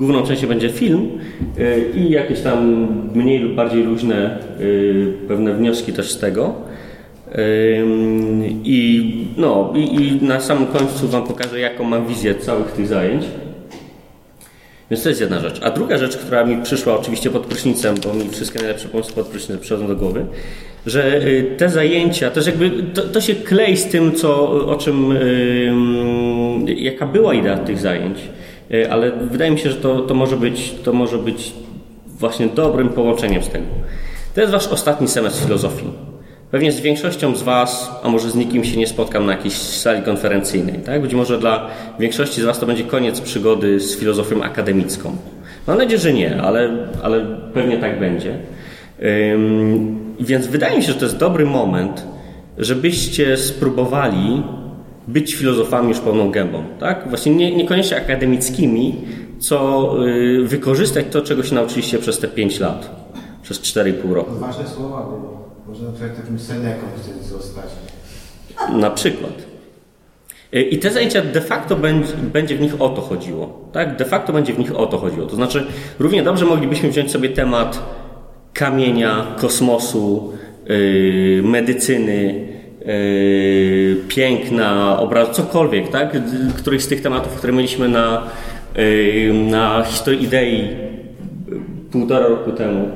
główną częścią będzie film y, i jakieś tam mniej lub bardziej luźne y, pewne wnioski też z tego. I, no, i, i na samym końcu Wam pokażę, jaką mam wizję całych tych zajęć. Więc to jest jedna rzecz. A druga rzecz, która mi przyszła oczywiście pod prysznicem, bo mi wszystkie najlepsze pomysły pod prysznicem przychodzą do głowy, że y, te zajęcia, też jakby to, to się klei z tym, co, o czym, yy, jaka była idea tych zajęć, ale wydaje mi się, że to, to, może być, to może być właśnie dobrym połączeniem z tego. To jest wasz ostatni semestr filozofii. Pewnie z większością z Was, a może z nikim się nie spotkam na jakiejś sali konferencyjnej. Tak? Być może dla większości z Was to będzie koniec przygody z filozofią akademicką. Mam nadzieję, że nie, ale, ale pewnie tak będzie. Ym, więc wydaje mi się, że to jest dobry moment, żebyście spróbowali być filozofami już pełną gębą. Tak? Właśnie nie, niekoniecznie akademickimi, co y, wykorzystać to, czego się nauczyliście przez te 5 lat, przez 4,5 roku. Wasze słowa było. Może na przykład takim Seneką chcesz zostać. Na przykład. I te zajęcia de facto będzie, będzie w nich o to chodziło. Tak? De facto będzie w nich o to chodziło. To znaczy, równie dobrze moglibyśmy wziąć sobie temat kamienia, kosmosu, yy, medycyny, yy, piękna, obrazu, cokolwiek, tak? Któryś z tych tematów, które mieliśmy na, yy, na historii idei półtora roku temu.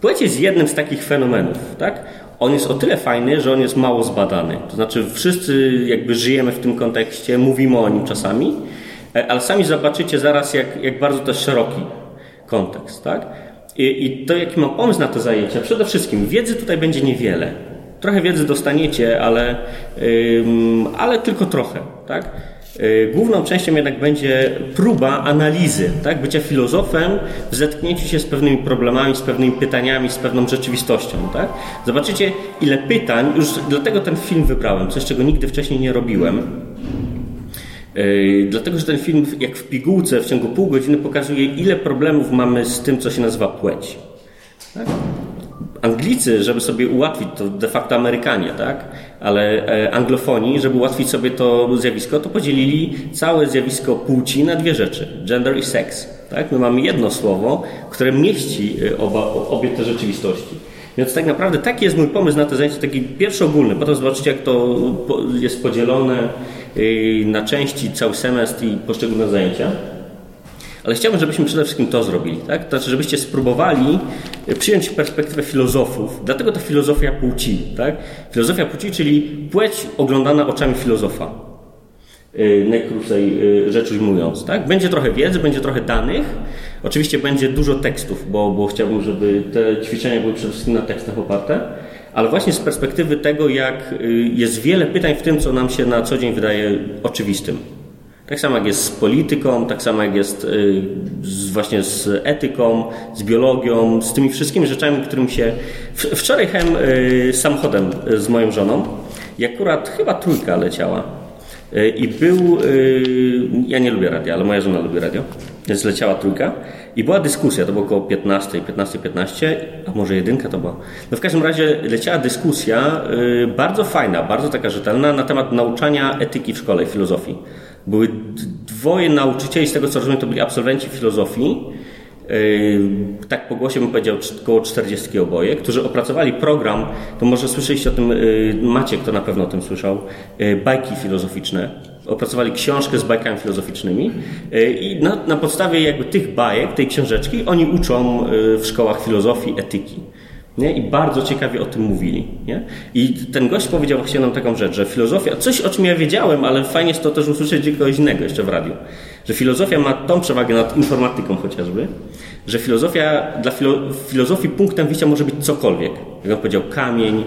Płeć jest jednym z takich fenomenów, tak? On jest o tyle fajny, że on jest mało zbadany. To znaczy, wszyscy jakby żyjemy w tym kontekście, mówimy o nim czasami, e, ale sami zobaczycie zaraz, jak, jak bardzo to jest szeroki kontekst, tak? I, I to, jaki mam pomysł na te zajęcia, przede wszystkim wiedzy tutaj będzie niewiele. Trochę wiedzy dostaniecie, ale, ale tylko trochę, tak? Y, główną częścią jednak będzie próba analizy, tak? bycia filozofem w zetknięciu się z pewnymi problemami, z pewnymi pytaniami, z pewną rzeczywistością. Tak? Zobaczycie, ile pytań, już dlatego ten film wybrałem, coś czego nigdy wcześniej nie robiłem. Yy, dlatego, że ten film, jak w pigułce, w ciągu pół godziny pokazuje, ile problemów mamy z tym, co się nazywa płeć. Tak? Anglicy, żeby sobie ułatwić, to de facto Amerykanie, tak? Ale e, anglofonii, żeby ułatwić sobie to zjawisko, to podzielili całe zjawisko płci na dwie rzeczy: gender i seks. Tak? My mamy jedno słowo, które mieści e, oba, obie te rzeczywistości. Więc tak naprawdę taki jest mój pomysł na te zajęcie, taki pierwszy ogólny. Potem zobaczycie, jak to jest podzielone e, na części, cały semestr i poszczególne zajęcia. Ale chciałbym, żebyśmy przede wszystkim to zrobili, tak? To znaczy, żebyście spróbowali e, przyjąć perspektywę filozofów. Dlatego to filozofia płci, tak? Filozofia płci, czyli płeć oglądana oczami filozofa. E, najkrócej e, rzecz ujmując, tak? Będzie trochę wiedzy, będzie trochę danych. Oczywiście będzie dużo tekstów, bo, bo chciałbym, żeby te ćwiczenia były przede wszystkim na tekstach oparte ale właśnie z perspektywy tego, jak jest wiele pytań w tym, co nam się na co dzień wydaje oczywistym. Tak samo jak jest z polityką, tak samo jak jest y, z, właśnie z etyką, z biologią, z tymi wszystkimi rzeczami, którym się. Wczoraj jechałem y, samochodem y, z moją żoną i akurat chyba trójka leciała. I był. Ja nie lubię radia, ale moja żona lubi radio. Więc leciała trójka. I była dyskusja, to było około 15, 15, 15, a może jedynka to była. No w każdym razie leciała dyskusja bardzo fajna, bardzo taka rzetelna na temat nauczania etyki w szkole, filozofii. Były dwoje nauczycieli, z tego co rozumiem, to byli absolwenci filozofii, yy, tak po głosie bym powiedział około 40 oboje, którzy opracowali program, to może słyszeliście o tym, yy, Maciek to na pewno o tym słyszał, yy, bajki filozoficzne. Opracowali książkę z bajkami filozoficznymi i na, na podstawie jakby tych bajek, tej książeczki, oni uczą w szkołach filozofii, etyki. Nie? I bardzo ciekawie o tym mówili. Nie? I ten gość powiedział właśnie nam taką rzecz, że filozofia, coś o czym ja wiedziałem, ale fajnie jest to też usłyszeć kogoś innego jeszcze w radiu, że filozofia ma tą przewagę nad informatyką chociażby, że filozofia, dla filo, filozofii punktem wyjścia może być cokolwiek. Jak on powiedział, kamień,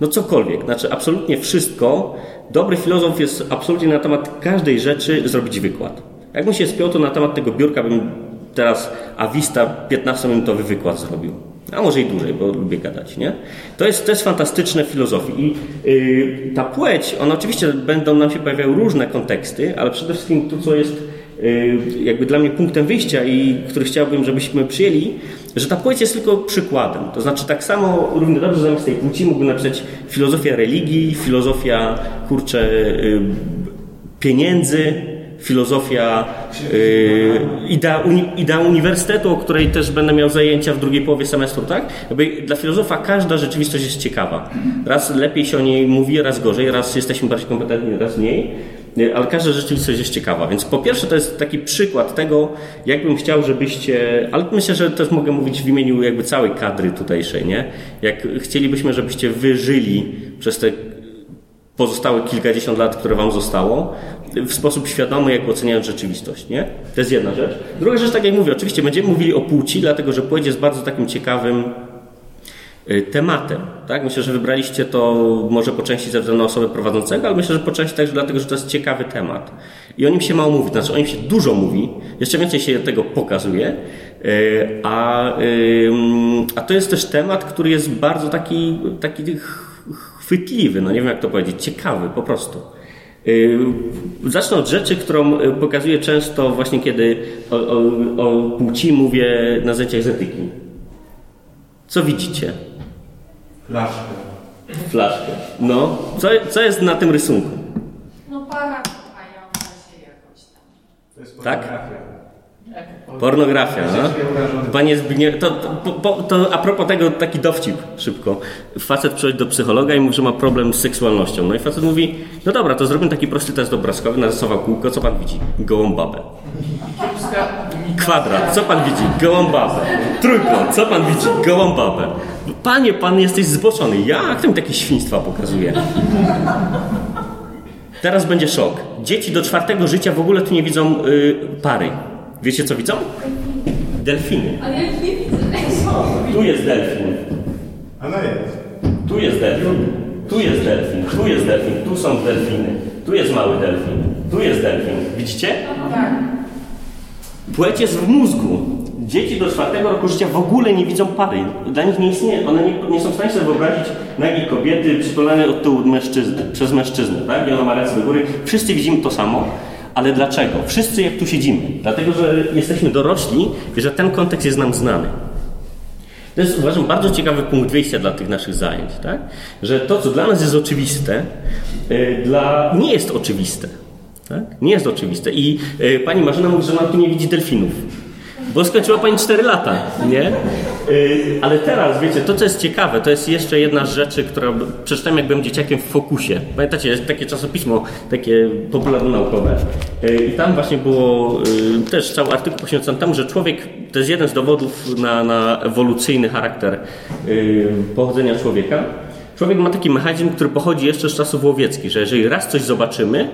no cokolwiek. Znaczy absolutnie wszystko. Dobry filozof jest absolutnie na temat każdej rzeczy zrobić wykład. Jakbym się spiął, to na temat tego biurka bym teraz Avista 15-minutowy wykład zrobił a może i dłużej, bo lubię gadać, nie? To jest, to jest fantastyczne w filozofii. I yy, ta płeć, one oczywiście będą nam się pojawiały różne konteksty, ale przede wszystkim to, co jest yy, jakby dla mnie punktem wyjścia i który chciałbym, żebyśmy przyjęli, że ta płeć jest tylko przykładem. To znaczy tak samo, równie dobrze zamiast tej płci mógłbym napisać filozofia religii, filozofia, kurczę, yy, pieniędzy, filozofia, yy, idea, uni, idea uniwersytetu, o której też będę miał zajęcia w drugiej połowie semestru, tak? Jakby dla filozofa każda rzeczywistość jest ciekawa. Raz lepiej się o niej mówi, raz gorzej, raz jesteśmy bardziej kompetentni, raz mniej. Yy, Ale każda rzeczywistość jest ciekawa, więc po pierwsze to jest taki przykład tego, jakbym chciał, żebyście, ale myślę, że też mogę mówić w imieniu jakby całej kadry tutejszej, nie? Jak chcielibyśmy, żebyście wyżyli przez te pozostałe kilkadziesiąt lat, które wam zostało, w sposób świadomy, jak oceniając rzeczywistość, nie? To jest jedna rzecz. Druga rzecz, tak jak mówię, oczywiście będziemy mówili o płci, dlatego że płeć jest bardzo takim ciekawym y, tematem. Tak? Myślę, że wybraliście to może po części ze względu na osobę prowadzącego, ale myślę, że po części także dlatego, że to jest ciekawy temat. I o nim się mało mówi, znaczy o nim się dużo mówi, jeszcze więcej się tego pokazuje, y, a, a to jest też temat, który jest bardzo taki, taki chwytliwy, no nie wiem jak to powiedzieć, ciekawy po prostu. Zacznę od rzeczy, którą y, pokazuję często właśnie kiedy o, o, o płci mówię na zajęciach z etyki. Co widzicie? Flaszkę. Flaszkę. No, co, co jest na tym rysunku? No para kochająca się jakoś tam. To jest Tak? Pornografia. Pornografia, no? Panie Zbigniew, to, to, to a propos tego taki dowcip szybko. Facet przychodzi do psychologa i mówi, że ma problem z seksualnością. No i facet mówi, no dobra, to zrobimy taki prosty test obrazkowy, narysował kółko, co pan widzi? Gołą babę. Kwadrat, co pan widzi? Gołą babę. Trójkąt, co pan widzi? Gołą babę. Panie, pan jesteś zboczony. Jak to mi takie świństwa pokazuje? Teraz będzie szok. Dzieci do czwartego życia w ogóle tu nie widzą y, pary. Wiecie co widzą? Delfiny. Ale ja ich nie widzę. Tu jest delfin. A no jest. Tu jest delfin. Tu jest delfin. Tu jest delfin. Tu są delfiny. Tu jest mały delfin. Tu jest delfin. Widzicie? Tak. Płeć jest w mózgu. Dzieci do czwartego roku życia w ogóle nie widzą pary. Dla nich nie istnieje. One nie, nie są w stanie sobie wyobrazić nagiej kobiety przytulanej od tyłu mężczyzny, przez mężczyznę. Tak? I ona ma ręce do góry. Wszyscy widzimy to samo. Ale dlaczego? Wszyscy jak tu siedzimy. Dlatego, że jesteśmy dorośli i że ten kontekst jest nam znany. To jest uważam bardzo ciekawy punkt wyjścia dla tych naszych zajęć, tak? Że to, co dla nas jest oczywiste, y, dla nie jest oczywiste. Tak? Nie jest oczywiste. I y, pani Marzena mówi, że ona tu nie widzi delfinów. Bo skończyła pani 4 lata, nie? Y, ale teraz, wiecie, to co jest ciekawe, to jest jeszcze jedna z rzeczy, która przeczytałem jak byłem dzieciakiem w Fokusie. Pamiętacie, jest takie czasopismo, takie popularno-naukowe. Y, I tam właśnie było y, też cały artykuł poświęcony temu, że człowiek to jest jeden z dowodów na, na ewolucyjny charakter pochodzenia człowieka. Człowiek ma taki mechanizm, który pochodzi jeszcze z czasów łowieckich, że jeżeli raz coś zobaczymy,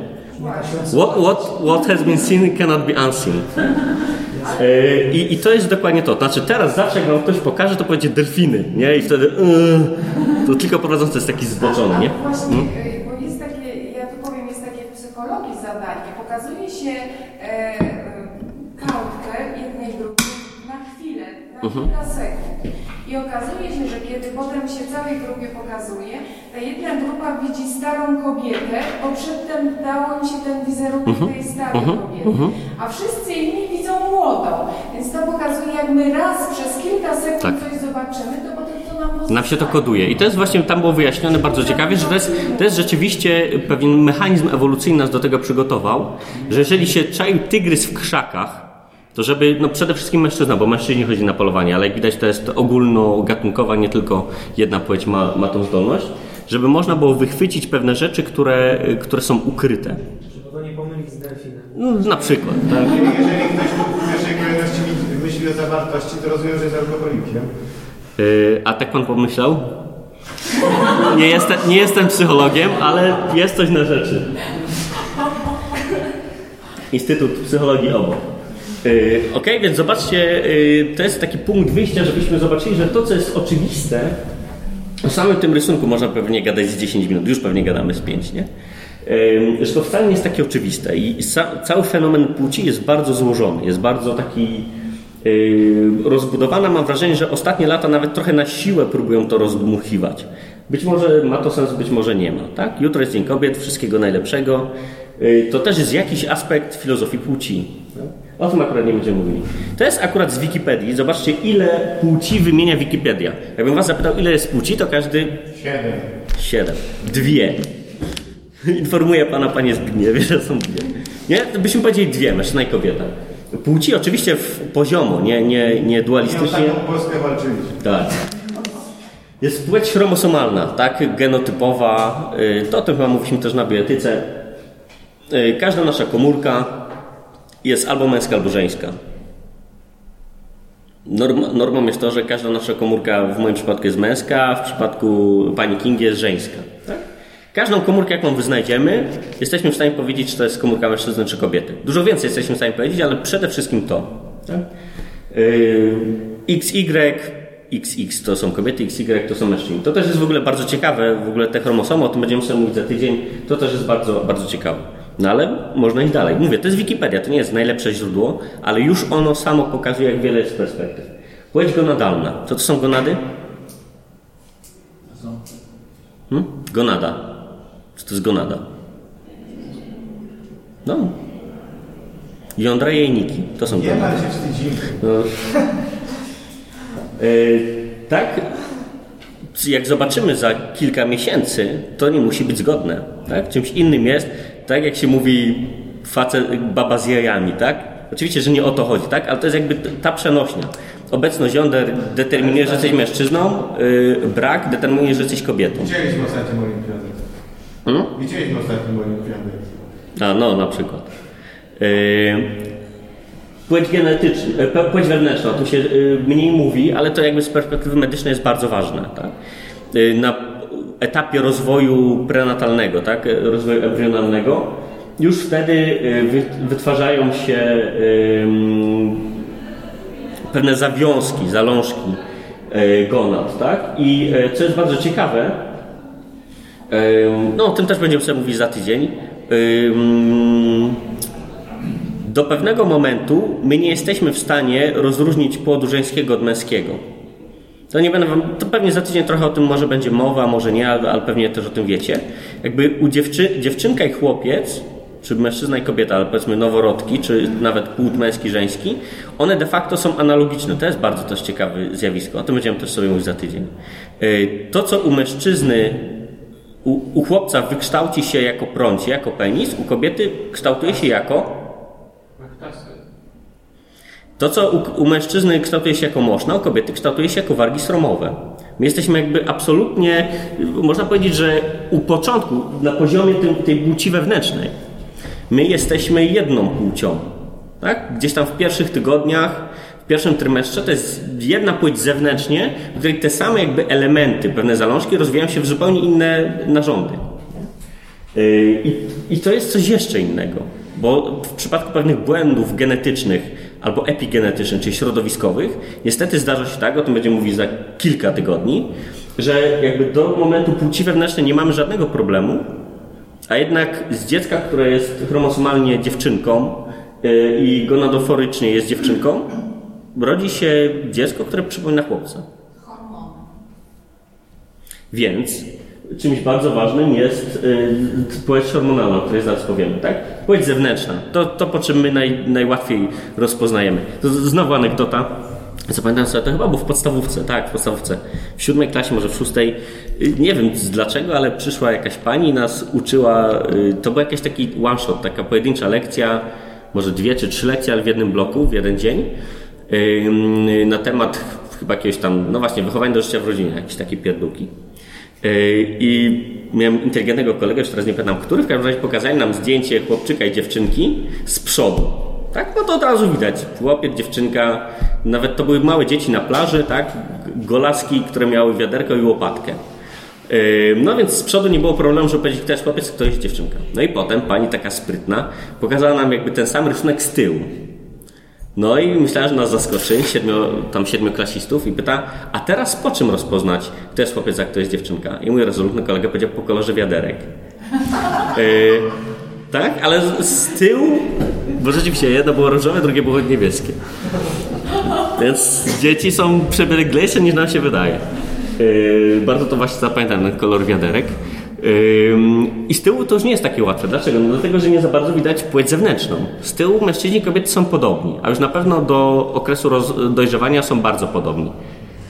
what, what, what has been seen cannot be unseen. E, I, I to jest dokładnie to. Znaczy teraz zawsze jak nam ktoś pokaże, to powiedzie delfiny, nie? I wtedy yy, to tylko prowadzący jest taki zboczony, nie? Właśnie, Mm? y, bo jest takie, ja tu powiem, jest takie w psychologii zadanie. Pokazuje się e, kartkę jednej grupy na chwilę, na Mhm. kilka sekund. I okazuje się, że kiedy potem się całej grupie pokazuje, ta jedna grupa widzi starą kobietę, bo przedtem dało im się ten wizerunek Mhm. tej starej kobiety. A wszyscy inni widzą młodą. Więc to pokazuje, jak my raz przez kilka sekund Tak. coś zobaczymy, to potem to nam pozostaje. Nam się to koduje. I to jest właśnie, tam było wyjaśnione bardzo ciekawie, że to jest, to jest rzeczywiście pewien mechanizm ewolucyjny nas do tego przygotował, że jeżeli się czaił tygrys w krzakach, to żeby, no przede wszystkim mężczyzna, bo mężczyźni chodzi na polowanie, ale jak widać to jest ogólnogatunkowa, nie tylko jedna płeć ma, ma tą zdolność, żeby można było wychwycić pewne rzeczy, które, które są ukryte. Żeby go nie pomylić z delfinem. No, na przykład, tak? Jeżeli ktoś w pierwszej kolejności myśli o zawartości, to rozumiem, że jest alkoholikiem. Yy, a tak pan pomyślał? Nie jestem, nie jestem psychologiem, ale jest coś na rzeczy. Instytut Psychologii obok. Yy, ok, więc zobaczcie, yy, to jest taki punkt wyjścia, żebyśmy zobaczyli, że to, co jest oczywiste, o samym tym rysunku można pewnie gadać z 10 minut, już pewnie gadamy z 5, nie? Że to wcale nie jest takie oczywiste i cały fenomen płci jest bardzo złożony, jest bardzo taki rozbudowana. Mam wrażenie, że ostatnie lata nawet trochę na siłę próbują to rozdmuchiwać. Być może ma to sens, być może nie ma. Tak? Jutro jest Dzień Kobiet, wszystkiego najlepszego. To też jest jakiś aspekt filozofii płci. O tym akurat nie będziemy mówili. To jest akurat z Wikipedii. Zobaczcie, ile płci wymienia Wikipedia. Jakbym was zapytał, ile jest płci, to każdy Siedem. Siedem. Dwie. Informuję pana, panie Zbigniewie, że są dwie. Nie? Byśmy powiedzieli dwie, mężczyzna i kobieta. Płci oczywiście w poziomo, nie, nie, nie Nie o dualistycznie. taką Polskę walczyliśmy. Tak. Jest płeć chromosomalna, tak, genotypowa. y, To o tym chyba mówiliśmy też na bioetyce. Y, Każda nasza komórka jest albo męska, albo żeńska. Norm, normą jest to, że każda nasza komórka w moim przypadku jest męska, a w przypadku pani King jest żeńska. Każdą komórkę, jaką wyznajdziemy, jesteśmy w stanie powiedzieć, czy to jest komórka mężczyzny czy kobiety. Dużo więcej jesteśmy w stanie powiedzieć, ale przede wszystkim to. Tak? Yy, XY, XX to są kobiety, XY to są mężczyźni. To też jest w ogóle bardzo ciekawe, w ogóle te chromosomy, o tym będziemy sobie mówić za tydzień, to też jest bardzo, bardzo ciekawe. No ale można iść dalej. Mówię, to jest Wikipedia, to nie jest najlepsze źródło, ale już ono samo pokazuje, jak wiele jest perspektyw. Płeć gonadalna. Co to są gonady? Hmm? Gonada. Co to jest gonada? No. Jądra jajniki. To są Nie gonady. ma się wstydzimy. No. E, tak, jak zobaczymy za kilka miesięcy, to nie musi być zgodne. Tak? Czymś innym jest, tak jak się mówi, facet, baba z jajami, tak? Oczywiście, że nie o to chodzi, tak? Ale to jest jakby ta przenośnia. Obecność jąder determinuje, że jesteś mężczyzną, yy, brak determinuje, że jesteś kobietą. Widzieliśmy ostatnią olimpiadę. Hmm? Widzieliśmy ostatnią olimpiadę. A, no, na przykład. Yy, płeć genetyczna, e, płeć wewnętrzna, o tym się yy, mniej mówi, ale to jakby z perspektywy medycznej jest bardzo ważne. Tak? Yy, na etapie rozwoju prenatalnego, tak? e, rozwoju embrionalnego, już wtedy wy- wytwarzają się pewne zawiązki, zalążki yy, gonad. Tak? I co jest bardzo ciekawe, No, o tym też będziemy sobie mówić za tydzień. Do pewnego momentu my nie jesteśmy w stanie rozróżnić płodu żeńskiego od męskiego. To nie będę wam, to pewnie za tydzień trochę o tym może będzie mowa, może nie, ale, pewnie też o tym wiecie. Jakby u dziewczy, dziewczynka i chłopiec, czy mężczyzna i kobieta, ale powiedzmy noworodki, czy nawet płód męski, żeński, one de facto są analogiczne. To jest bardzo też ciekawe zjawisko. O tym będziemy też sobie mówić za tydzień. Yy, To, co u mężczyzny u, u chłopca wykształci się jako prącie, jako penis, u kobiety kształtuje się jako. To, co u, u mężczyzny kształtuje się jako moszna, u kobiety kształtuje się jako wargi sromowe. My jesteśmy jakby absolutnie, można powiedzieć, że u początku, na poziomie tym, tej płci wewnętrznej, my jesteśmy jedną płcią. Tak? Gdzieś tam w pierwszych tygodniach, w pierwszym trymestrze to jest jedna płeć zewnętrznie, w której te same jakby elementy, pewne zalążki rozwijają się w zupełnie inne narządy. Yy, I, I to jest coś jeszcze innego, bo w przypadku pewnych błędów genetycznych albo epigenetycznych, czyli środowiskowych, niestety zdarza się tak, o tym będziemy mówić za kilka tygodni, że jakby do momentu płci wewnętrznej nie mamy żadnego problemu, a jednak z dziecka, które jest chromosomalnie dziewczynką yy, i gonadoforycznie jest dziewczynką, rodzi się dziecko, które przypomina chłopca. Hormony. Więc czymś bardzo ważnym jest y, płeć hormonalna, o której zaraz powiemy, tak? Płeć zewnętrzna, to, to po czym my naj, najłatwiej rozpoznajemy. To znowu anegdota. Zapamiętam sobie to chyba, bo w podstawówce, tak, w podstawówce. W siódmej klasie, może w szóstej, y, nie wiem dlaczego, ale przyszła jakaś pani i nas uczyła, y, to był jakiś taki one shot, taka pojedyncza lekcja, może dwie czy trzy lekcje, ale w jednym bloku, w jeden dzień, na temat chyba jakiegoś tam, no właśnie, wychowania do życia w rodzinie, jakieś takie pierdółki. Yy, I miałem inteligentnego kolegę, już teraz nie pamiętam który, w każdym razie pokazali nam zdjęcie chłopczyka i dziewczynki z przodu. Tak, no to od razu widać. Chłopiec, dziewczynka, nawet to były małe dzieci na plaży, tak, golaski, które miały wiaderko i łopatkę. Yy, No więc z przodu nie było problemu, żeby powiedzieć, kto jest chłopiec, kto jest dziewczynka. No i potem pani taka sprytna pokazała nam jakby ten sam rysunek z tyłu. No i myślałem, że nas zaskoczy, siedmiu, tam siedmiu klasistów i pyta, a teraz po czym rozpoznać, kto jest chłopiec, a kto jest dziewczynka? I mój rezolutny kolega powiedział po kolorze wiaderek. Yy, tak, ale z, tyłu, bo rzeczywiście jedno było różowe, drugie było niebieskie. Więc dzieci są przebieglejsze niż nam się wydaje. Yy, bardzo to właśnie zapamiętam, ten kolor wiaderek. I z tyłu to już nie jest takie łatwe. Dlaczego? No dlatego, że nie za bardzo widać płeć zewnętrzną. Z tyłu mężczyźni i kobiety są podobni, a już na pewno do okresu dojrzewania są bardzo podobni.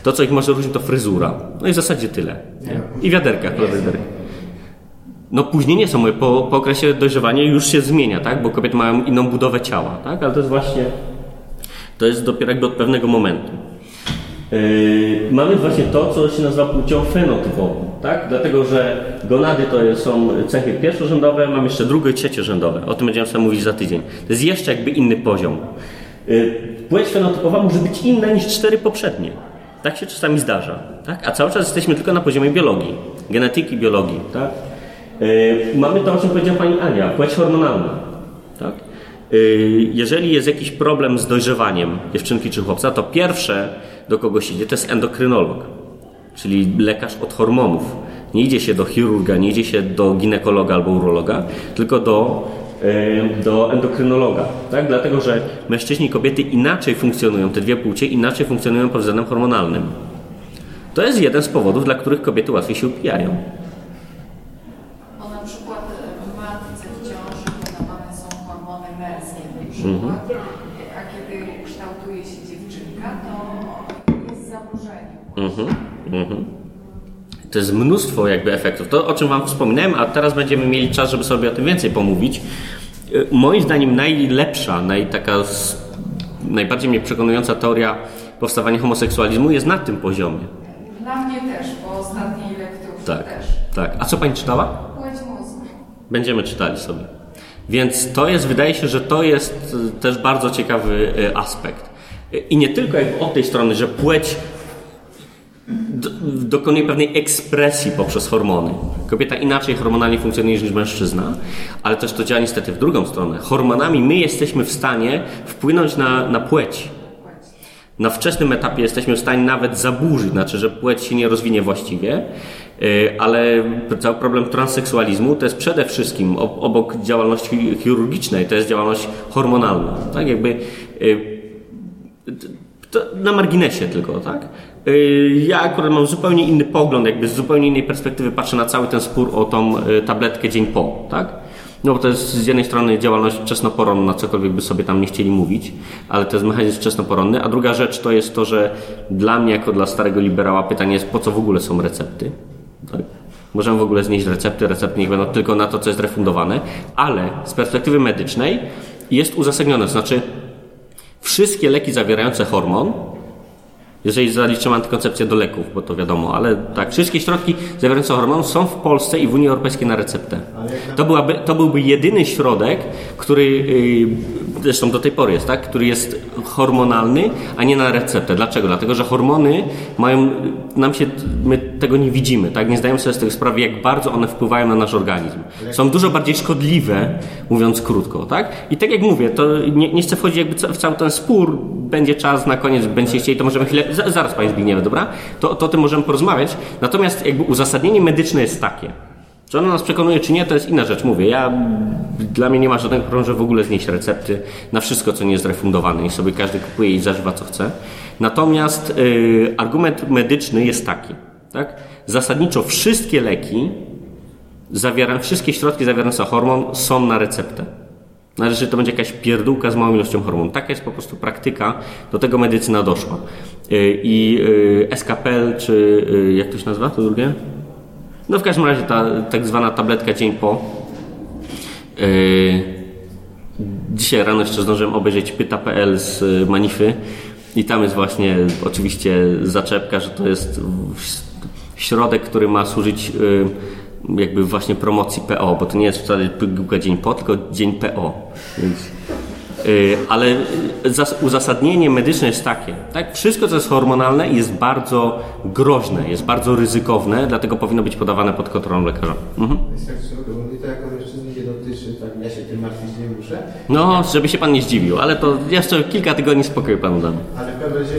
To, co ich może różnić, to fryzura. No i w zasadzie tyle. Nie? I wiaderka, wiaderek. No później nie są, mówię, po, po okresie dojrzewania już się zmienia, tak? Bo kobiety mają inną budowę ciała, tak? Ale to jest właśnie, to jest dopiero jakby od pewnego momentu. Yy, mamy właśnie to, co się nazywa płcią fenotypową, tak? Dlatego, że gonady to są cechy pierwszorzędowe, mamy jeszcze drugie i trzeciorzędowe. O tym będziemy sobie mówić za tydzień. To jest jeszcze jakby inny poziom. Yy, Płeć fenotypowa może być inna niż cztery poprzednie. Tak się czasami zdarza, tak? A cały czas jesteśmy tylko na poziomie biologii, genetyki, biologii, tak? Yy, Mamy to, o czym powiedziała Pani Ania, płeć hormonalna, tak? Jeżeli jest jakiś problem z dojrzewaniem dziewczynki czy chłopca, to pierwsze, do kogo się idzie, to jest endokrynolog, czyli lekarz od hormonów. Nie idzie się do chirurga, nie idzie się do ginekologa albo urologa, tylko do, do endokrynologa. Tak? Dlatego, że mężczyźni i kobiety inaczej funkcjonują, te dwie płcie inaczej funkcjonują pod względem hormonalnym. To jest jeden z powodów, dla których kobiety łatwiej się upijają. Bo na przykład w matce w ciąży podawane są hormony męskie na przykład, a kiedy kształtuje się dziewczynka, to jest zaburzenie. Mhm, mhm. To jest mnóstwo jakby efektów. To, o czym Wam wspominałem, a teraz będziemy mieli czas, żeby sobie o tym więcej pomówić. Y, Moim zdaniem najlepsza, naj, taka najbardziej mnie przekonująca teoria powstawania homoseksualizmu jest na tym poziomie. Dla mnie też, po ostatniej lekturze Tak, też. tak. A co Pani czytała? Płeć mózgu. Będziemy czytali sobie. Więc to jest, wydaje się, że to jest y, też bardzo ciekawy y, aspekt. I nie tylko jakby od tej strony, że płeć do, dokonuje pewnej ekspresji poprzez hormony. Kobieta inaczej hormonalnie funkcjonuje niż mężczyzna, ale też to działa niestety w drugą stronę. Hormonami my jesteśmy w stanie wpłynąć na, na płeć. Na wczesnym etapie jesteśmy w stanie nawet zaburzyć, znaczy, że płeć się nie rozwinie właściwie, y, ale cały problem transseksualizmu to jest przede wszystkim ob- obok działalności chirurgicznej, to jest działalność hormonalna. Tak jakby y, to na marginesie tylko, tak? Yy, Ja akurat mam zupełnie inny pogląd, jakby z zupełnie innej perspektywy patrzę na cały ten spór o tą y, tabletkę dzień po, tak? No bo to jest z jednej strony działalność wczesnoporonna, cokolwiek by sobie tam nie chcieli mówić, ale to jest mechanizm wczesnoporonny, a druga rzecz to jest to, że dla mnie jako dla starego liberała pytanie jest, po co w ogóle są recepty? Tak? Możemy w ogóle znieść recepty, recepty niech będą tylko na to, co jest refundowane, ale z perspektywy medycznej jest uzasadnione, to znaczy wszystkie leki zawierające hormon, jeżeli zaliczymy antykoncepcję do leków, bo to wiadomo, ale tak, wszystkie środki zawierające hormon są w Polsce i w Unii Europejskiej na receptę. To, byłaby, to byłby jedyny środek, który yy, zresztą do tej pory jest, tak, który jest hormonalny, a nie na receptę. Dlaczego? Dlatego, że hormony mają, nam się, my tego nie widzimy, tak, nie zdajemy sobie z tego sprawy, jak bardzo one wpływają na nasz organizm. Są dużo bardziej szkodliwe, mówiąc krótko, tak? I tak jak mówię, to nie, nie chcę wchodzić jakby w cały ten spór, będzie czas na koniec, będziecie chcieli, to możemy chwilę, zaraz Panie Zbigniewie, dobra? To, to o tym możemy porozmawiać, natomiast jakby uzasadnienie medyczne jest takie, czy ono nas przekonuje, czy nie, to jest inna rzecz. Mówię, ja, dla mnie nie ma żadnego problemu, że w ogóle znieść recepty na wszystko, co nie jest refundowane i sobie każdy kupuje i zażywa, co chce. Natomiast y, argument medyczny jest taki, tak? Zasadniczo wszystkie leki, zawiera, wszystkie środki zawierające hormon są na receptę. Nawet że to będzie jakaś pierdółka z małą ilością hormonu. Taka jest po prostu praktyka, do tego medycyna doszła. Y, I y, SKPL, czy y, jak to się nazywa, to drugie? No w każdym razie ta tak zwana tabletka dzień po. Yy, dzisiaj rano jeszcze zdążyłem obejrzeć pyta.pl z y, Manify i tam jest właśnie oczywiście zaczepka, że to jest środek, który ma służyć y, jakby właśnie promocji PO, bo to nie jest wcale pigułka dzień po, tylko dzień PO. Więc Y, Ale y, zas- uzasadnienie medyczne jest takie, tak? Wszystko, co jest hormonalne, jest bardzo groźne, jest bardzo ryzykowne, dlatego powinno być podawane pod kontrolą lekarza. Mhm. To jako mężczyzny nie dotyczy, tak ja się tym martwić nie muszę. No, żeby się pan nie zdziwił, ale to jeszcze kilka tygodni spokoju panu dam. Ale w każdym razie,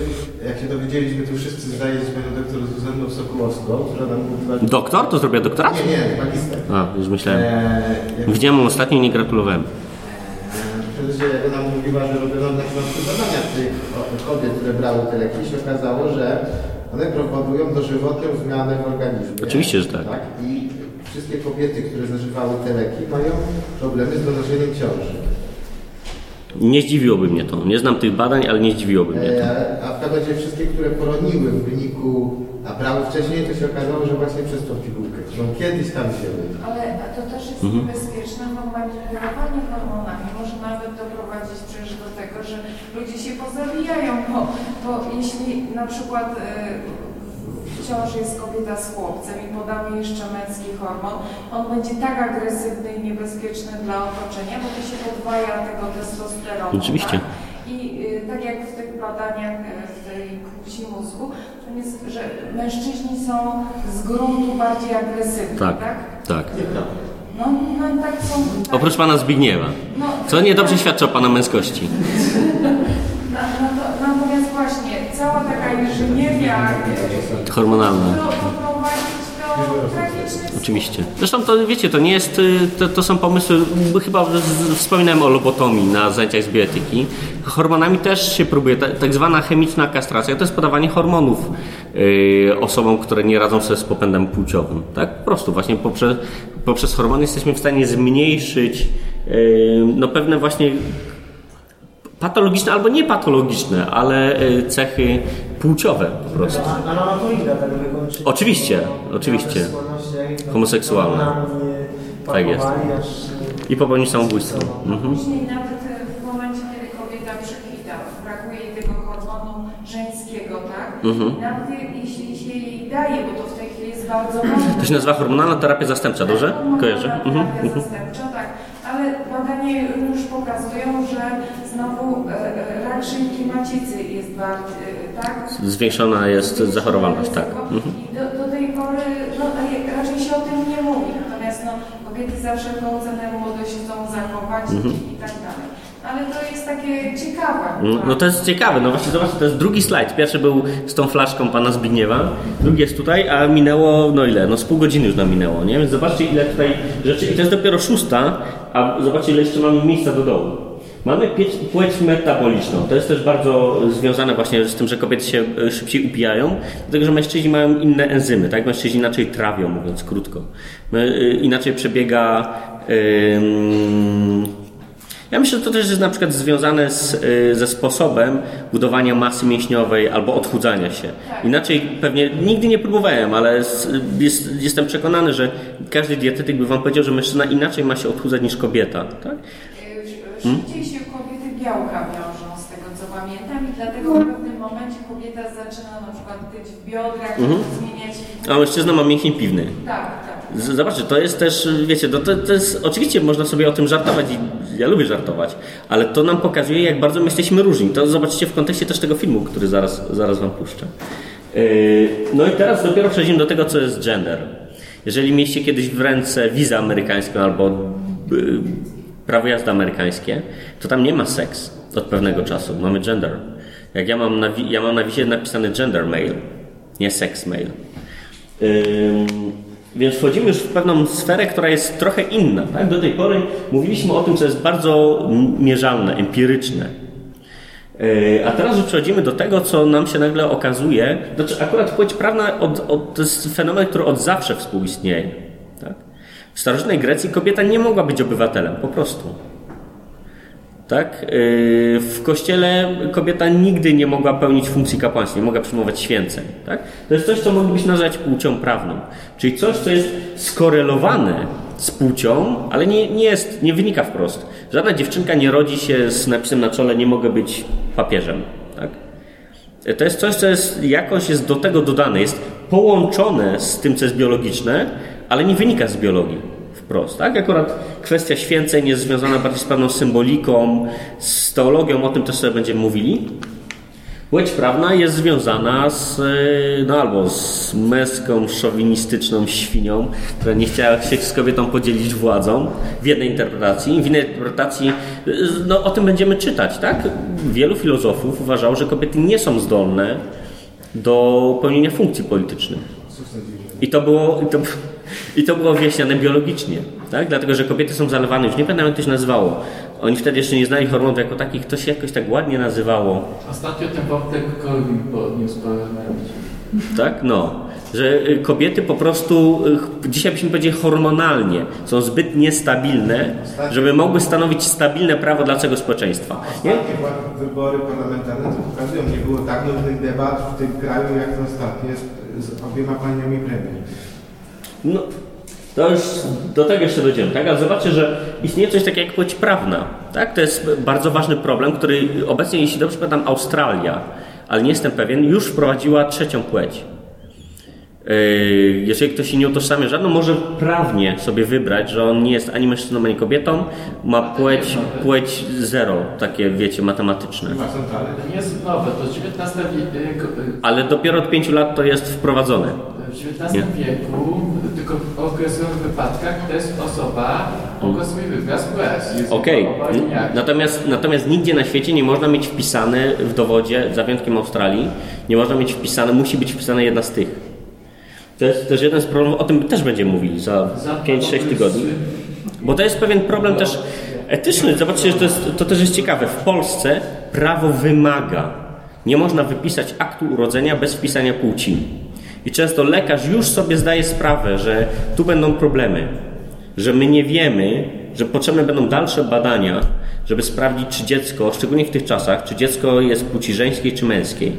jak się dowiedzieliśmy, tu wszyscy zdaje z panią doktor Zuzanną Sokołowską, która nam mówiła... Doktor? To zrobię doktorat? Nie, nie, magister. A, już myślałem. Eee, jak, Widziałem ostatnio i nie gratulowałem. Przecież jak ona mówiła, że robiono na przykład badania tych kobiet, które brały te leki, się okazało, że one powodują dożywotnią zmianę w organizmie. Oczywiście, że tak. I wszystkie kobiety, które zażywały te leki, mają problemy z donoszeniem ciąży. Nie zdziwiłoby mnie to. Nie znam tych badań, ale nie zdziwiłoby mnie to. E, A w każdym razie wszystkie, które poroniły w wyniku, a brały wcześniej, to się okazało, że właśnie przez tą pigułkę, którą kiedyś tam wzięły. Ale to też jest Mhm. niebezpieczne, bo manipulowanie hormonami może nawet doprowadzić przecież do tego, że ludzie się pozabijają, bo, bo jeśli na przykład w ciąży jest kobieta z chłopcem i podamy jeszcze męski hormon, on będzie tak agresywny i niebezpieczny dla otoczenia, bo to się podwaja tego testosteronu. Oczywiście. Tak? I y, tak jak w tych badaniach y, płci mózgu, to jest, że mężczyźni są z gruntu bardziej agresywni, Tak, tak? tak. No, no tak są. Tak, Oprócz pana Zbigniewa. no, Co niedobrze świadczy o pana męskości. Na, no, to, natomiast właśnie cała taka inżynieria Hormonalna. tragicznych Oczywiście. Zresztą to wiecie, to nie jest, y, to, to są pomysły, chyba wspominałem o lobotomii na zajęciach z bioetyki. Hormonami też się próbuje, ta, tak zwana chemiczna kastracja, to jest podawanie hormonów y, osobom, które nie radzą sobie z popędem płciowym. Tak? Po prostu właśnie poprzez, poprzez hormony jesteśmy w stanie zmniejszyć y, no, pewne właśnie patologiczne albo niepatologiczne, ale cechy płciowe po prostu. A na anatomii tak wykończyć. Oczywiście, oczywiście. Homoseksualne. Tak jest. I popełnić samobójstwo. Mhm. Później nawet w momencie, kiedy kobieta przekwita, brakuje jej tego hormonu żeńskiego, tak? Mhm. Nawet je- jeśli się jej daje, bo to w tej chwili jest bardzo ważne. To się nazywa hormonalna terapia zastępcza, dobrze? Kojarzę? Mhm. Terapia mhm. zastępcza, tak. Ale badania już pokazują, że znowu e, e, rak szynki macicy jest bardziej, e, tak? Zwiększona jest zachorowalność, tak. Mhm. Do, do tej pory no, raczej się o tym nie mówi. Natomiast no, kobiety za wszelką cenę młodość chcą zachować i tak dalej. Ale to jest takie ciekawe. No, no to jest ciekawe, no właśnie zobaczcie, to jest drugi slajd. Pierwszy był z tą flaszką pana Zbigniewa, drugi jest tutaj, a minęło, no ile? No z pół godziny już nam minęło, nie? Więc zobaczcie ile tutaj rzeczy, i to jest dopiero szósta, a zobaczcie ile jeszcze mamy miejsca do dołu. Mamy płeć metaboliczną. To jest też bardzo związane właśnie z tym, że kobiety się e, szybciej upijają, dlatego że mężczyźni mają inne enzymy, tak? Mężczyźni inaczej trawią, mówiąc krótko. E, inaczej przebiega ja myślę, że to też jest na przykład związane z, y, ze sposobem budowania masy mięśniowej albo odchudzania się. Inaczej pewnie nigdy nie próbowałem, ale jest, jestem przekonany, że każdy dietetyk by wam powiedział, że mężczyzna inaczej ma się odchudzać niż kobieta. Tak? Szybciej się kobiety białka wiążą z tego co pamiętam i dlatego w pewnym momencie kobieta zaczyna na przykład tyć w biodrach, zmieniać. A mężczyzna ma mięsień piwny. Tak, tak. Zobaczcie, to jest też, wiecie, to, to, to jest, oczywiście można sobie o tym żartować i ja lubię żartować, ale to nam pokazuje, jak bardzo my jesteśmy różni. To zobaczycie w kontekście też tego filmu, który zaraz, zaraz wam puszczę. Yy, No i teraz dopiero przechodzimy do tego, co jest gender. Jeżeli mieliście kiedyś w ręce wizę amerykańską albo yy, prawo jazdy amerykańskie, to tam nie ma seks od pewnego czasu, mamy gender. Jak ja mam na, ja mam na wizie napisany gender mail, nie sex mail. Ym, Więc wchodzimy już w pewną sferę, która jest trochę inna. Tak? Do tej pory mówiliśmy o tym, co jest bardzo mierzalne, empiryczne. Yy, A teraz już przechodzimy do tego, co nam się nagle okazuje. Znaczy, akurat płeć prawna od, od, to jest fenomen, który od zawsze współistnieje. W starożytnej Grecji kobieta nie mogła być obywatelem, po prostu. Tak? Yy, W kościele kobieta nigdy nie mogła pełnić funkcji kapłańskiej, nie mogła przyjmować święceń. Tak? To jest coś, co moglibyśmy nazwać płcią prawną. Czyli coś, co jest skorelowane z płcią, ale nie, nie, jest, nie wynika wprost. Żadna dziewczynka nie rodzi się z napisem na czole, nie mogę być papieżem. Tak? To jest coś, co jest, jakoś jest do tego dodane, jest połączone z tym, co jest biologiczne, ale nie wynika z biologii wprost. Tak? Akurat kwestia święceń jest związana bardziej z pewną symboliką, z teologią, o tym też sobie będziemy mówili. Płeć prawna jest związana z, e, no albo z męską, szowinistyczną świnią, która nie chciała się z kobietą podzielić władzą w jednej interpretacji. W innej interpretacji, e, no o tym będziemy czytać, tak? Wielu filozofów uważało, że kobiety nie są zdolne do pełnienia funkcji politycznych. I to było, to, i to było wyjaśniane biologicznie, tak? Dlatego, że kobiety są zalewane, już nie pamiętam jak to się nazywało. Oni wtedy jeszcze nie znali hormonów jako takich, to się jakoś tak ładnie nazywało. Ostatnio ten wątek Korwin podniósł. Tak? No. Że y, kobiety po prostu, y, dzisiaj byśmy powiedzieli hormonalnie, są zbyt niestabilne, żeby mogły stanowić stabilne prawo dla całego społeczeństwa. Nie? Ostatnie wybory parlamentarne to pokazują, nie było tak nudnych debat w tym kraju jak ostatnie z, z obiema paniami premier. No, to już do tego jeszcze dojdziemy, tak? Ale zobaczcie, że istnieje coś takiego jak płeć prawna, tak? To jest bardzo ważny problem, który obecnie, jeśli dobrze pamiętam, Australia, ale nie jestem pewien, już wprowadziła trzecią płeć. Yy, Jeżeli ktoś się nie utożsamia żadną, może prawnie sobie wybrać, że on nie jest ani mężczyzną, ani kobietą, ma płeć, płeć zero, takie wiecie, matematyczne. Dalej. To nie jest nowe, to XIX wieku, Ale dopiero od pięciu lat to jest wprowadzone. W XIX wieku, tylko w okresowych wypadkach, to jest osoba, mogła sobie wybrać płeć. Jest Okej, i jak. natomiast, natomiast nigdzie na świecie nie można mieć wpisane w dowodzie, za wyjątkiem Australii, nie można mieć wpisane, musi być wpisana jedna z tych. To jest też jeden z problemów, o tym też będziemy mówili za 5-6 tygodni. Bo to jest pewien problem też etyczny. Zobaczcie, że to, jest, to też jest ciekawe. W Polsce prawo wymaga. Nie można wypisać aktu urodzenia bez wpisania płci. I często lekarz już sobie zdaje sprawę, że tu będą problemy, że my nie wiemy, że potrzebne będą dalsze badania, żeby sprawdzić, czy dziecko, szczególnie w tych czasach, czy dziecko jest płci żeńskiej czy męskiej.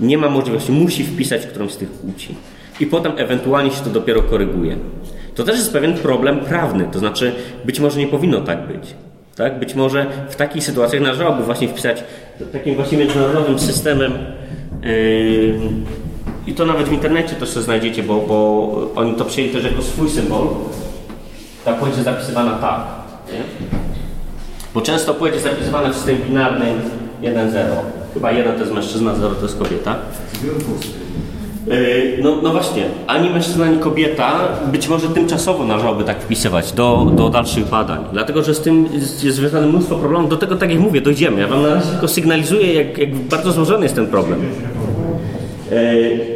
Nie ma możliwości, musi wpisać którąś z tych płci. I potem ewentualnie się to dopiero koryguje. To też jest pewien problem prawny, to znaczy być może nie powinno tak być. Tak? Być może w takich sytuacjach należałoby właśnie wpisać takim właśnie międzynarodowym systemem yy, i to nawet w internecie też to znajdziecie, bo, bo oni to przyjęli też jako swój symbol. Ta płeć jest zapisywana tak. Nie? Bo często płeć jest zapisywana w systemie binarnym 1-0. Chyba 1 to jest mężczyzna, 0 to jest kobieta. Yy, No, no właśnie, ani mężczyzna, ani kobieta być może tymczasowo należałoby tak wpisywać do, do dalszych badań. Dlatego, że z tym jest związane mnóstwo problemów. Do tego, tak jak mówię, dojdziemy. Ja Wam na razie tylko sygnalizuję, jak, jak bardzo złożony jest ten problem. Yy,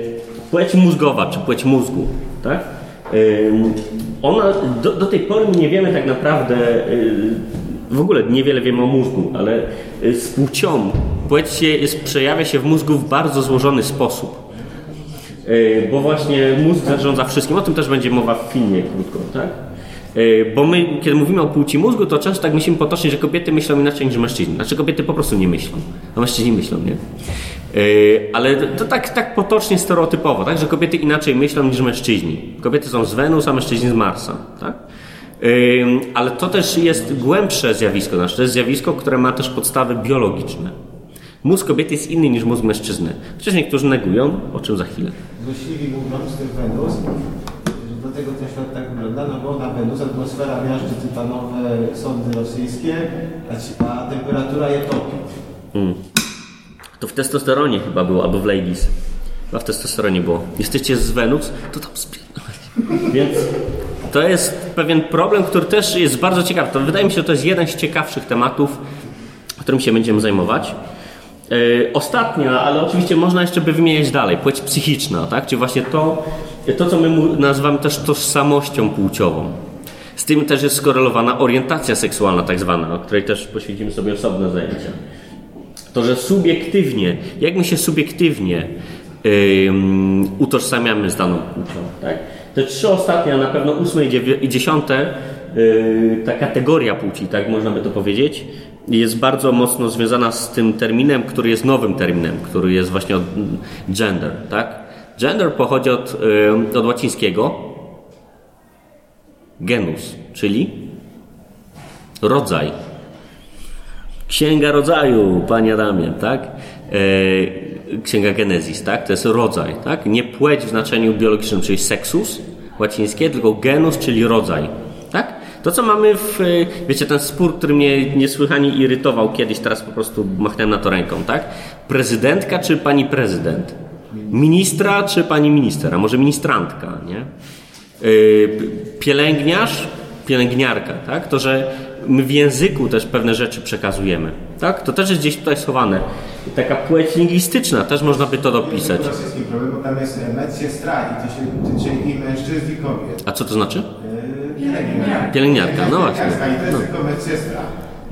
Płeć mózgowa, czy płeć mózgu, tak? Ona, do, do tej pory nie wiemy tak naprawdę, yy, w ogóle niewiele wiemy o mózgu, ale yy, z płcią płeć się, jest, przejawia się w mózgu w bardzo złożony sposób. Yy, Bo właśnie mózg zarządza wszystkim, o tym też będzie mowa w filmie krótko, tak? Bo my, kiedy mówimy o płci mózgu, to często tak myślimy potocznie, że kobiety myślą inaczej niż mężczyźni. Znaczy kobiety po prostu nie myślą, a mężczyźni myślą, nie? Yy, Ale to tak, tak potocznie, stereotypowo, tak? Że kobiety inaczej myślą niż mężczyźni. Kobiety są z Wenus, a mężczyźni z Marsa, tak? Yy, Ale to też jest głębsze zjawisko, znaczy to jest zjawisko, które ma też podstawy biologiczne. Mózg kobiety jest inny niż mózg mężczyzny. Chociaż niektórzy negują, o czym za chwilę. Złośliwi mówiąc, ten Wenus, że do tego ten świat tak wygląda, no bo na Wenus atmosfera miażdży tytanowe sądy rosyjskie, a, temperatura je topi. To w testosteronie chyba było, albo w ladies. Chyba w testosteronie było. Jesteście z Wenus, to tam spierdolać. Więc to jest pewien problem, który też jest bardzo ciekawy. To wydaje mi się, że to jest jeden z ciekawszych tematów, którym się będziemy zajmować. Yy, ostatnia, ale oczywiście można jeszcze by wymieniać dalej, płeć psychiczna, tak? Czyli właśnie to, to co my nazywamy też tożsamością płciową. Z tym też jest skorelowana orientacja seksualna tak zwana, o której też poświęcimy sobie osobne zajęcia to, że subiektywnie, jak my się subiektywnie ym, utożsamiamy z daną płcią, tak? Te trzy ostatnie, a na pewno ósme i dziesiąte, yy, ta kategoria płci, tak można by to powiedzieć, jest bardzo mocno związana z tym terminem, który jest nowym terminem, który jest właśnie od mm, gender, tak? Gender pochodzi od, yy, od łacińskiego genus, czyli rodzaj. Księga rodzaju, panie Adamie, tak? E, Księga Genezis, tak? To jest rodzaj, tak? Nie płeć w znaczeniu biologicznym, czyli sexus łacińskie, tylko genus, czyli rodzaj, tak? To, co mamy w, e, wiecie, ten spór, który mnie niesłychanie irytował kiedyś, teraz po prostu machnąłem na to ręką, tak? Prezydentka czy pani prezydent? Ministra czy pani minister? A może ministrantka, nie? Yy, pielęgniarz, pielęgniarka, tak? To, że my w języku też pewne rzeczy przekazujemy, tak? To też jest gdzieś tutaj schowane. Taka płeć lingwistyczna, też można by to dopisać. To jest problem, bo tam jest medsestra i to się tyczy i mężczyzn i kobiet. A co to znaczy? Yy, Pielęgniarka. Pielęgniarka, no właśnie. Pielęgniarka I to jest No. tylko medsestra.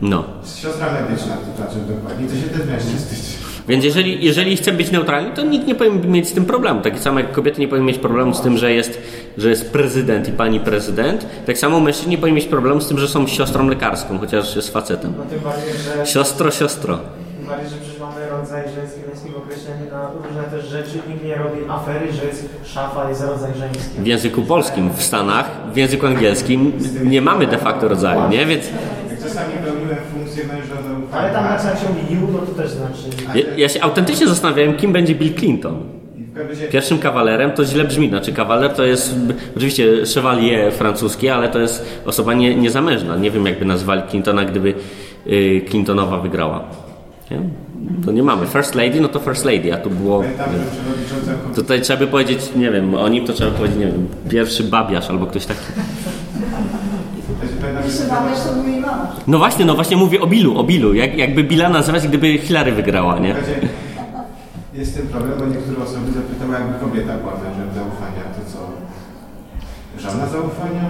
No. Siostra medyczna, to znaczy dokładnie. To się też mężczyzn tyczy. Więc jeżeli, jeżeli chce być neutralny, to nikt nie powinien mieć z tym problemu. Tak samo jak kobiety nie powinny mieć problemu z tym, że jest, że jest prezydent i pani prezydent, tak samo mężczyźni nie powinni mieć problemu z tym, że są siostrą lekarską, chociaż jest facetem. No tym bardziej, że, Siostro, siostro. tym bardziej, że przecież mamy rodzaj żeński, męski określenie na różne też rzeczy. Nikt nie robi afery, że jest szafa, jest rodzaj żeński. W języku polskim w Stanach, w języku angielskim nie mamy de facto rodzaju, nie? Więc Jak czasami pełniłem funkcję męża. Ale tam na się mówi you, no to też znaczy... ja, ja się autentycznie zastanawiałem, kim będzie Bill Clinton. Pierwszym kawalerem to źle brzmi, znaczy kawaler to jest oczywiście chevalier francuski, ale to jest osoba nie, niezamężna. Nie wiem jakby nazwali Clintona, gdyby y, Clintonowa wygrała. Nie? To nie mamy. First lady, no to first lady, a tu było... komisji Tutaj trzeba by powiedzieć, nie wiem, o nim to trzeba powiedzieć, nie wiem, pierwszy babiarz albo ktoś taki. No właśnie, no właśnie mówię o Billu, o Billu. Jak, jakby Billa nazywać, gdyby Hillary wygrała, nie? Jest ten problem, bo niektóre osoby zapytały, jakby kobieta była mężem zaufania, to co? Żadna zaufania?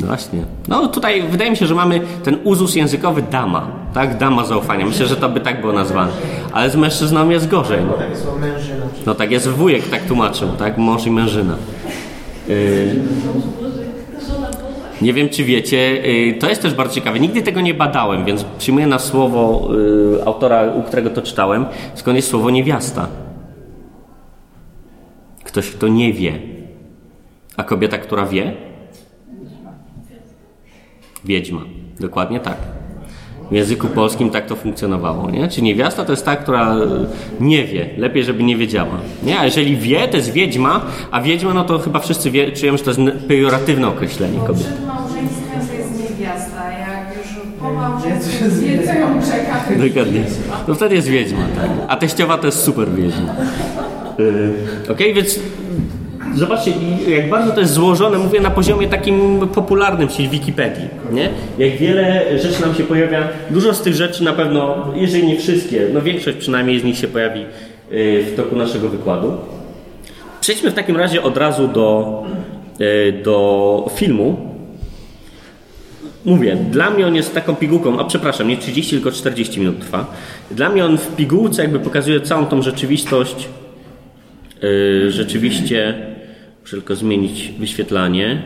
No właśnie. No tutaj wydaje mi się, że mamy ten uzus językowy dama, tak? Dama zaufania. Myślę, że to by tak było nazwane. Ale z mężczyzną jest gorzej. No, Takie słowo mężyna. no tak jest wujek, tak tłumaczył, tak? Mąż i mężyna. Yy, nie wiem, czy wiecie, yy, to jest też bardzo ciekawe. Nigdy tego nie badałem, więc przyjmuję na słowo yy, autora, u którego to czytałem, skąd jest słowo niewiasta. Ktoś, kto nie wie. A kobieta, która wie? Wiedźma. Dokładnie tak. W języku polskim tak to funkcjonowało, nie? Czy niewiasta to jest ta, która e, nie wie. Lepiej, żeby nie wiedziała. Nie? A jeżeli wie, to jest wiedźma, a wiedźma, no to chyba wszyscy wie, czują, że to jest pejoratywne określenie kobiety. przed małżeństwem to jest niewiasta, jak już po małżeństwie wie, co ją czeka. Dokładnie. No wtedy jest wiedźma, tak. A teściowa to jest super wiedźma. Okej, więc zobaczcie, jak bardzo to jest złożone, mówię na poziomie takim popularnym, czyli Wikipedii, nie? Jak wiele rzeczy nam się pojawia, dużo z tych rzeczy na pewno, jeżeli nie wszystkie, no większość przynajmniej z nich się pojawi yy, w toku naszego wykładu. Przejdźmy w takim razie od razu do, yy, do filmu, Mówię, dla mnie on jest taką pigułką, a przepraszam, nie 30, tylko 40 minut trwa. Dla mnie on w pigułce jakby pokazuje całą tą rzeczywistość. Yy, rzeczywiście, muszę tylko zmienić wyświetlanie.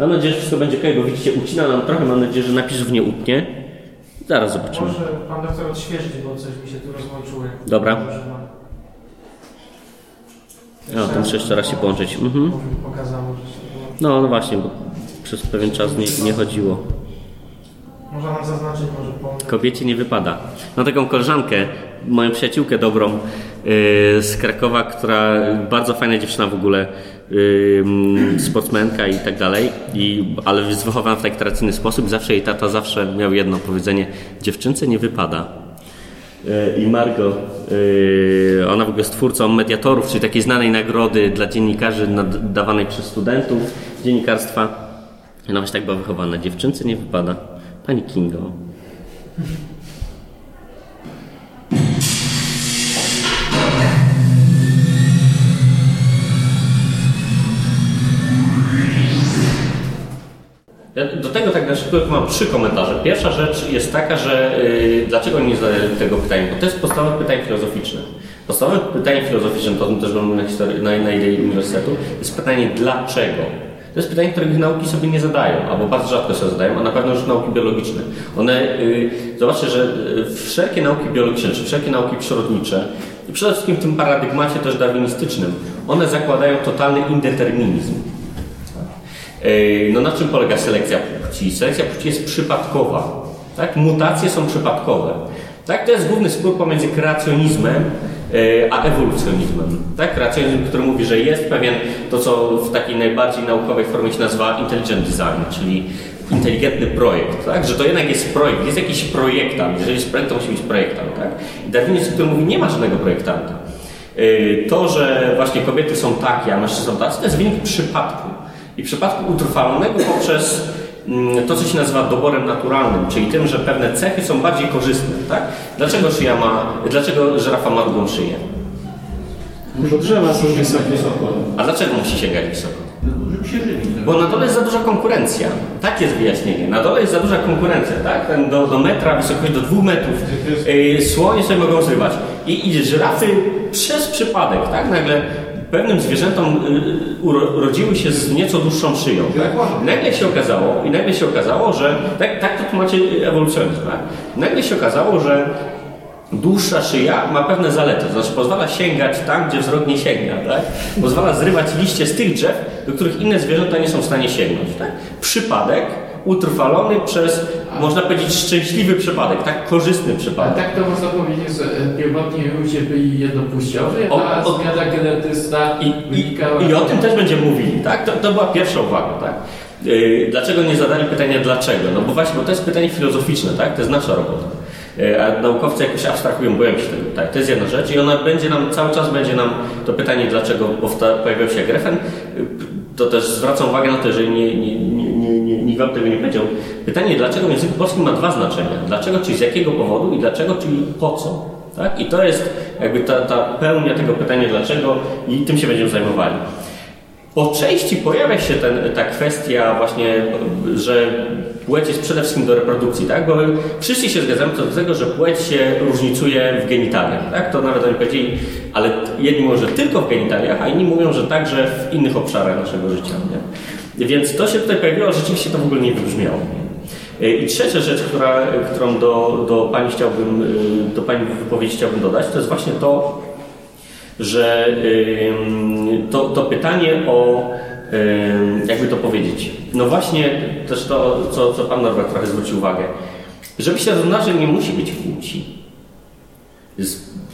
Mam nadzieję, że wszystko będzie ok, bo widzicie, ucina nam trochę, mam nadzieję, że napisów nie utnie. Zaraz zobaczymy. Może pan doktor odświeżyć, bo coś mi się tu rozłączyło. Dobra. Może mam- O, ten jeszcze raz się połączyć. Mhm. No, no właśnie, bo przez pewien czas nie, nie chodziło. Można nam zaznaczyć, może połączyć. Kobiecie nie wypada. Mam taką koleżankę, moją przyjaciółkę dobrą yy, z Krakowa, która bardzo fajna dziewczyna w ogóle, yy, sportsmenka i tak dalej, i, ale wychowana w taki tradycyjny sposób. Zawsze jej tata zawsze miał jedno powiedzenie: dziewczynce nie wypada. Yy, I Margo, yy, ona w ogóle jest twórcą mediatorów, czyli takiej znanej nagrody dla dziennikarzy nadawanej przez studentów dziennikarstwa. Ona właśnie tak była wychowana. Dziewczynce nie wypada. Pani Kingo. Do tego tak na szybko mam trzy komentarze. Pierwsza rzecz jest taka, że yy, dlaczego nie zadałem tego pytania? Bo to jest podstawowe pytanie filozoficzne. Podstawowe pytanie filozoficzne, to też mamy na, historii, na, na idei uniwersytetu, jest pytanie dlaczego. To jest pytanie, których nauki sobie nie zadają, albo bardzo rzadko sobie zadają, a na pewno już nauki biologiczne. One, yy, zobaczcie, że yy, wszelkie nauki biologiczne, czy wszelkie nauki przyrodnicze, i przede wszystkim w tym paradygmacie też darwinistycznym, one zakładają totalny indeterminizm. Yy, No na czym polega selekcja płci? Selekcja płci jest przypadkowa. Tak? Mutacje są przypadkowe. Tak? To jest główny spór pomiędzy kreacjonizmem yy, a ewolucjonizmem. Tak? Kreacjonizm, który mówi, że jest pewien to, co w takiej najbardziej naukowej formie się nazywa intelligent design, czyli inteligentny projekt, tak? że to jednak jest projekt, jest jakiś projektant. Jeżeli jest projekt, to musi być projektant. Tak? I darwinizm, który mówi, nie ma żadnego projektanta. Yy, To, że właśnie kobiety są takie, a mężczyźni są tacy, to jest wynik przypadku. I przypadku utrwalonego poprzez mm, to, co się nazywa doborem naturalnym, czyli tym, że pewne cechy są bardziej korzystne. Tak? Dlaczego szyja ma, dlaczego żyrafa ma długą szyję? Bo drzewa są wysokie. A dlaczego musi sięgać wysoko? żeby się żywić. Bo na dole jest za duża konkurencja. Tak jest wyjaśnienie. Na dole jest za duża konkurencja, tak? Ten do, do metra, wysokość do dwóch metrów. Yy, słonie sobie mogą zrywać. I, I żyrafy przez przypadek, tak? Nagle pewnym zwierzętom yy, urodziły się z nieco dłuższą szyją. Tak? Nagle się okazało, i nagle się okazało, że tak, tak to tłumaczy ewolucjonizm, tak? Nagle się okazało, że Dłuższa szyja ma pewne zalety, to znaczy pozwala sięgać tam, gdzie wzrok nie sięga, tak? Pozwala zrywać liście z tych drzew, do których inne zwierzęta nie są w stanie sięgnąć, tak? Przypadek utrwalony przez, można powiedzieć, szczęśliwy przypadek, tak? Korzystny A przypadek. tak to można powiedzieć, że e, pierwotnie ludzie byli jednopłciowi, a o- zmiana genetysta I, wynikała... I o tym też będziemy mówili, tak? To, to była pierwsza uwaga, tak? Yy, Dlaczego nie zadali pytania dlaczego? No bo właśnie, bo to jest pytanie filozoficzne, tak? To jest nasza robota. Yy, A naukowcy jakoś abstrahują, boją się tego pytania. To jest jedna rzecz i ona będzie nam, cały czas będzie nam to pytanie dlaczego powsta- pojawiał się Grefen. To też zwracam uwagę na to, że nie, nie, nie, nie, nikt wam tego nie powiedział. Pytanie dlaczego w języku polskim ma dwa znaczenia. Dlaczego, czyli z jakiego powodu i dlaczego, czyli po co. Tak? I to jest jakby ta, ta pełnia tego pytania dlaczego i tym się będziemy zajmowali. Po części pojawia się ten, ta kwestia właśnie, że płeć jest przede wszystkim do reprodukcji, tak? Bo wszyscy się zgadzamy co do tego, że płeć się różnicuje w genitaliach, tak? To nawet oni powiedzieli, ale jedni mówią, że tylko w genitaliach, a inni mówią, że także w innych obszarach naszego życia, nie? Więc to się tutaj pojawiło, rzeczywiście to w ogóle nie wybrzmiało. I trzecia rzecz, która, którą do, do Pani chciałbym, do Pani wypowiedzi chciałbym dodać, to jest właśnie to, że to, to pytanie o, jakby to powiedzieć, no właśnie też to, co, co Pan Norbert trochę zwrócił uwagę, że rozmnażenie nie musi być płci.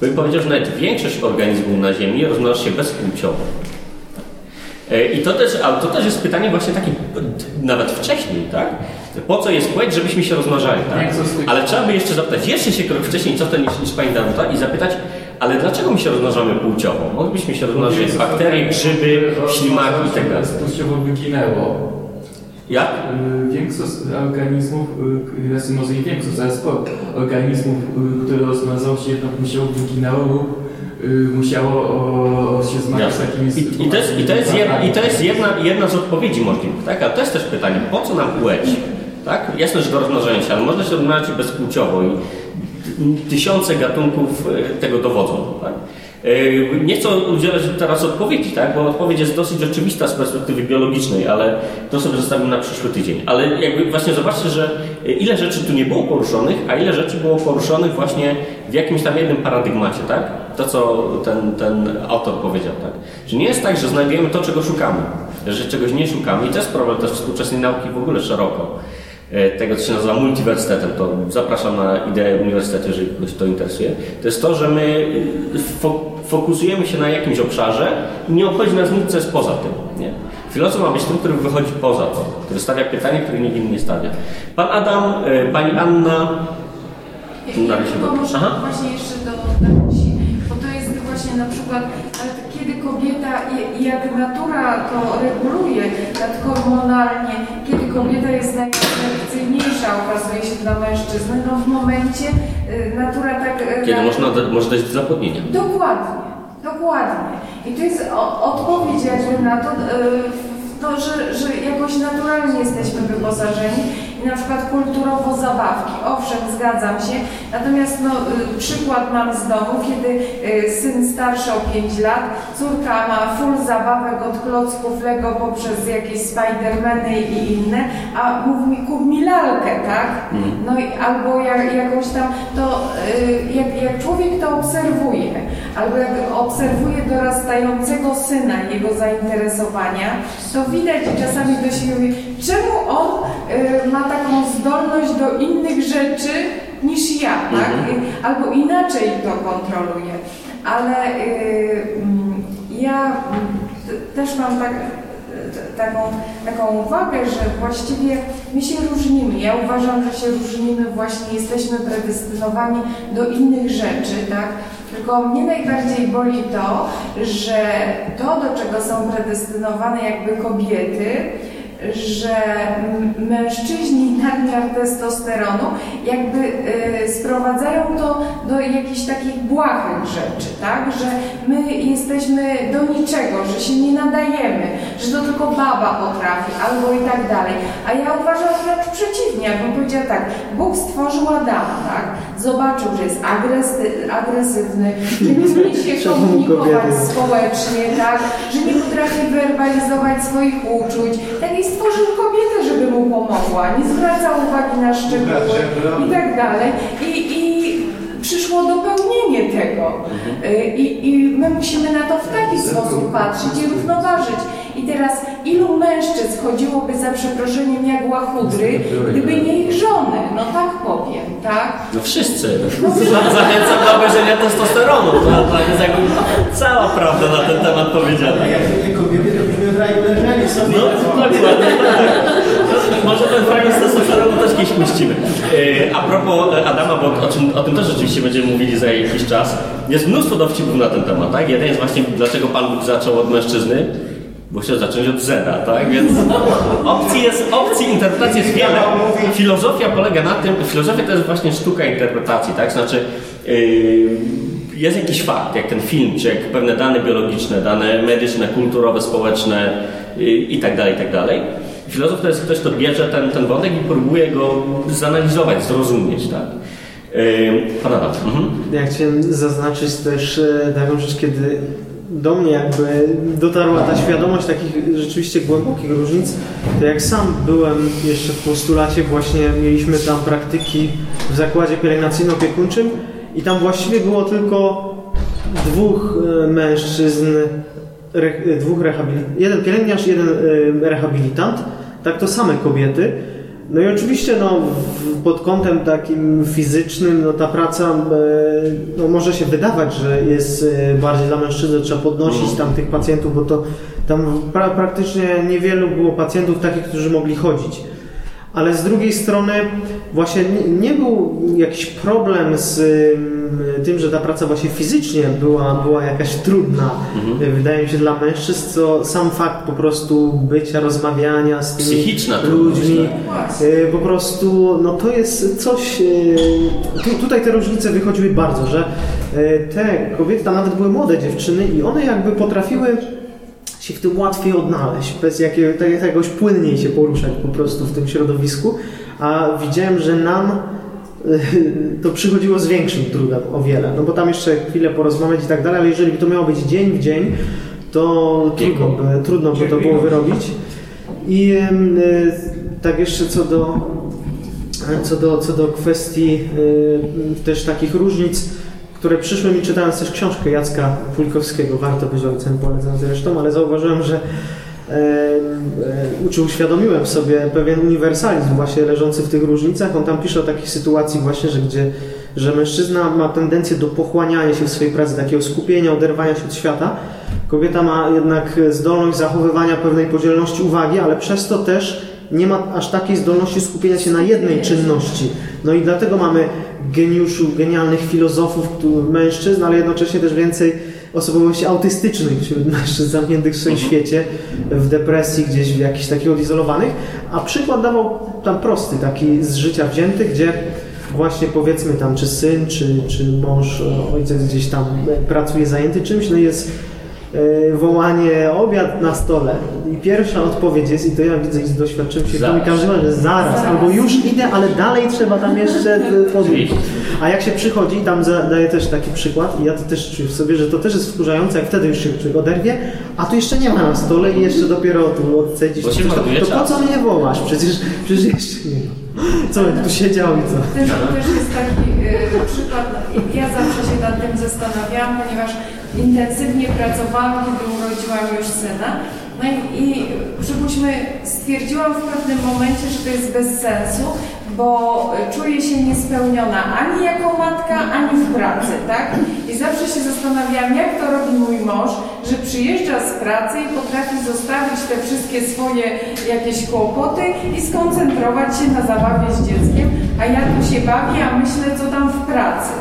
Bym powiedział, że nawet większość organizmów na Ziemi rozmnaża się bezpłciowo. E, I to też, ale to też jest pytanie właśnie takie nawet wcześniej, tak? Po co jest płeć, żebyśmy się rozmnażali, tak? Ale trzeba by jeszcze zapytać, jeszcze się krok wcześniej cofnę niż, niż Pani Danuta i zapytać, ale dlaczego my się rozmnażamy płciowo? Moglibyśmy się rozmnażać jak bakterie, grzyby, ślimaki i tak dalej. Płciowo wyginęło. Jak? Y, Większość organizmów, y, znaczy może nie większość, ale sporo organizmów, y, które rozmnażały się jednopłciowo wyginęło lub musiało o, o się zmagać z takimi I, i, to jest, i, to jest, jedna, I to jest jedna, jedna z odpowiedzi możliwych, tak? Ale to jest też pytanie, po co nam płeć? Tak? Jasne, że do rozmnażania się, ale można się rozmnażać bezpłciowo i tysiące gatunków e, tego dowodzą. Tak? E, Nie chcę udzielać teraz odpowiedzi, tak? bo odpowiedź jest dosyć oczywista z perspektywy biologicznej, ale to sobie zostawimy na przyszły tydzień. Ale jakby właśnie zobaczcie, że ile rzeczy tu nie było poruszonych, a ile rzeczy było poruszonych właśnie w jakimś tam jednym paradygmacie, tak? To, co ten, ten autor powiedział, tak? Że nie jest tak, że znajdujemy to, czego szukamy, że czegoś nie szukamy i to jest problem też współczesnej nauki w ogóle szeroko e, tego, co się nazywa multiwersytetem, to zapraszam na ideę uniwersytetu, jeżeli kogoś to interesuje, to jest to, że my fo- fokusujemy się na jakimś obszarze i nie obchodzi nas nic, co jest poza tym. Nie? Filozof ma być tym, który wychodzi poza to, który stawia pytanie, które nikt inny nie stawia. Pan Adam, y, pani Anna, Ja tylko dobrze. może Aha. właśnie jeszcze do Danusi, bo to jest właśnie na przykład, to kiedy kobieta, i- jak natura to reguluje nadhormonalnie, kiedy kobieta jest najatrakcyjniejsza, okazuje się dla mężczyzny, no w momencie y, natura tak... y, kiedy na- można, może dojść do zapłodnienia. Dokładnie, dokładnie. I to jest odpowiedź jakby na to, w to że, że jakoś naturalnie jesteśmy wyposażeni i na przykład kulturowo zabawki. Owszem, zgadzam się. Natomiast no, y, przykład mam z domu, kiedy y, syn starszy o 5 lat, córka ma full zabawek od klocków Lego poprzez jakieś Spidermany i inne, a mówi mi kup mi lalkę, tak? No i albo jak, jakąś tam, to y, jak, jak człowiek to obserwuje, albo jak obserwuje dorastającego syna, jego zainteresowania, to widać czasami do siebie, czemu on y, ma taką zdolność do innych rzeczy niż ja, tak? Y, Albo inaczej to kontroluje. Ale y, mm, ja mm, też mam tak, taką, taką uwagę, że właściwie my się różnimy. Ja uważam, że się różnimy, właśnie jesteśmy predestynowani do innych rzeczy, tak? Tylko mnie najbardziej boli to, że to, do czego są predestynowane jakby kobiety, że mężczyźni nadmiar testosteronu jakby y, sprowadzają to do jakichś takich błahych rzeczy, tak? Że my jesteśmy do niczego, że się nie nadajemy, że to tylko baba potrafi, albo i tak dalej. A ja uważam wręcz przeciwnie, jakbym powiedziała tak, Bóg stworzył Adama, tak? Zobaczył, że jest agresy, agresywny, że nie umie się komunikować społecznie, tak? Że nie potrafi werbalizować swoich uczuć. Tak i stworzył kobietę, żeby mu pomogła. Nie zwracał uwagi na szczegóły i tak dalej. I, i przyszło dopełnienie tego. Y, I, I my musimy na to w taki sposób patrzeć i równoważyć. I teraz ilu mężczyzn chodziłoby za przeproszeniem jak łachudry, gdyby nie ich żony? No tak powiem, tak? No wszyscy. Zachęcam do obejrzenia testosteronu. To, to jest jakby cała prawda na ten temat powiedziana. Jak kobiety, to byśmy w raju leżeli sobie. No, dokładnie. Może ten fragment testosteronu też kiedyś puścimy. Yy, A propos Adama, bo o, czym, o tym też rzeczywiście będziemy mówili za jakiś czas. Jest mnóstwo dowcipów na ten temat, tak? Jeden jest właśnie, dlaczego Pan Bóg zaczął od mężczyzny. Bo chciał zacząć od Zeda, tak? Więc opcji jest, opcji interpretacji jest wiele. Filozofia polega na tym, filozofia to jest właśnie sztuka interpretacji, tak? Znaczy, yy, jest jakiś fakt, jak ten film, czy jak pewne dane biologiczne, dane medyczne, kulturowe, społeczne i tak dalej, i tak dalej. Filozof to jest ktoś, kto bierze ten, ten wątek i próbuje go zanalizować, zrozumieć, tak? Pan Adam. Mhm. Ja chciałem zaznaczyć też e, taką rzecz, kiedy do mnie jakby dotarła ta świadomość takich rzeczywiście głębokich różnic, to jak sam byłem jeszcze w postulacie, właśnie mieliśmy tam praktyki w zakładzie pielęgnacyjno-opiekuńczym i tam właściwie było tylko dwóch e, mężczyzn, re, dwóch rehabilitantów, jeden pielęgniarz, jeden e, rehabilitant, tak to same kobiety. No i oczywiście no, pod kątem takim fizycznym no, ta praca e, no, może się wydawać, że jest bardziej dla mężczyzny, trzeba podnosić tam tych pacjentów, bo to tam pra, praktycznie niewielu było pacjentów takich, którzy mogli chodzić. Ale z drugiej strony właśnie nie, nie był jakiś problem z ym, tym, że ta praca właśnie fizycznie była, była jakaś trudna, Mhm. wydaje mi się, dla mężczyzn, co sam fakt po prostu bycia, rozmawiania z tymi Psychiczna ludźmi, tak. y, po prostu, no to jest coś, y, tu, tutaj te różnice wychodziły bardzo, że te kobiety, tam nawet były młode dziewczyny i one jakby potrafiły się w tym łatwiej odnaleźć, bez jakiego, tak, jakiegoś płynniej się poruszać po prostu w tym środowisku, a widziałem, że nam y, to przychodziło z większym trudem o wiele, no bo tam jeszcze chwilę porozmawiać i tak dalej, ale jeżeli by to miało być dzień w dzień, to trudno by, trudno by to było wyrobić. I y, tak jeszcze co do, co do, co do kwestii y, też takich różnic, które przyszły mi czytając też książkę Jacka Pulkowskiego, warto być ojcem, polecam zresztą, ale zauważyłem, że e, e, uczy, uświadomiłem sobie pewien uniwersalizm właśnie leżący w tych różnicach. On tam pisze o takich sytuacji właśnie, że gdzie że mężczyzna ma tendencję do pochłaniania się w swojej pracy, takiego skupienia, oderwania się od świata. Kobieta ma jednak zdolność zachowywania pewnej podzielności uwagi, ale przez to też nie ma aż takiej zdolności skupienia się na jednej czynności. No i dlatego mamy geniuszu, genialnych filozofów, mężczyzn, ale jednocześnie też więcej osobowości autystycznych wśród mężczyzn zamkniętych w swoim świecie, w depresji, gdzieś w jakichś takich odizolowanych. A przykład dawał tam prosty, taki z życia wzięty, gdzie właśnie powiedzmy tam, czy syn, czy, czy mąż, e, ojciec gdzieś tam e, pracuje zajęty czymś, no jest wołanie obiad na stole. I pierwsza odpowiedź jest, i to ja widzę i z doświadczenia się Zaraz. mi każdy że zaraz, albo już idę, ale dalej trzeba tam jeszcze podróż. Oczywiście. A jak się przychodzi, tam daję też taki przykład i ja to też czuję w sobie, że to też jest wkurzające, jak wtedy już się oderwie, a tu jeszcze nie ma na stole i jeszcze dopiero tu odcedzisz. Bo się coś, to, marnuje to po co mnie wołasz? Przecież, przecież jeszcze nie ma. Co, tu siedział i co? Też, też jest taki y, przykład, ja zawsze ponieważ intensywnie pracowałam, kiedy urodziłam już syna. No i, i przypuśćmy, stwierdziłam w pewnym momencie, że to jest bez sensu, bo y, czuję się niespełniona ani jako matka, ani w pracy, tak? I zawsze się zastanawiałam, jak to robi mój mąż, że przyjeżdża z pracy i potrafi zostawić te wszystkie swoje jakieś kłopoty i skoncentrować się na zabawie z dzieckiem, a ja tu się bawię, a myślę, co tam w pracy.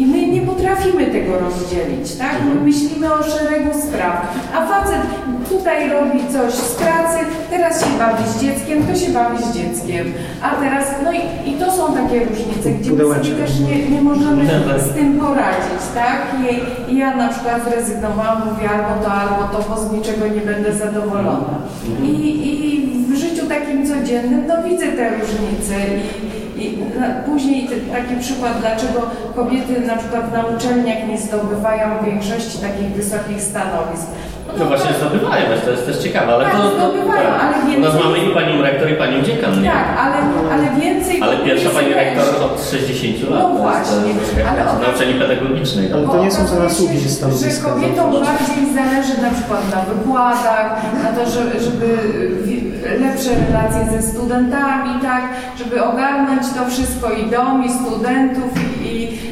I my nie potrafimy tego rozdzielić, tak? My myślimy o szeregu spraw. A facet tutaj robi coś z pracy, teraz się bawi z dzieckiem, to się bawi z dzieckiem. A teraz, no i, i to są takie różnice, gdzie my sobie też nie, nie możemy z tym poradzić, tak? I, I ja na przykład zrezygnowałam, mówię albo to, albo to, bo z niczego nie będę zadowolona. I, i w życiu takim codziennym, no widzę te różnice i i później taki przykład, dlaczego kobiety na przykład na uczelniach nie zdobywają większości takich wysokich stanowisk. No, właśnie zdobywają, to jest też ciekawe, ale tak, to... zdobywają, tak. ale więcej... U nas mamy i panią rektor, i panią dziekan, nie? Tak, ale, ale więcej... Ale pierwsza pani rektor od 60 lat. No właśnie, ale od... Na uczelni pedagogicznej. Ale to nie są zasługi się stanowiska. Że kobietom bardziej zależy na przykład na wykładach, na to, żeby lepsze relacje ze studentami, tak, żeby ogarnąć to wszystko i dom, i studentów, i,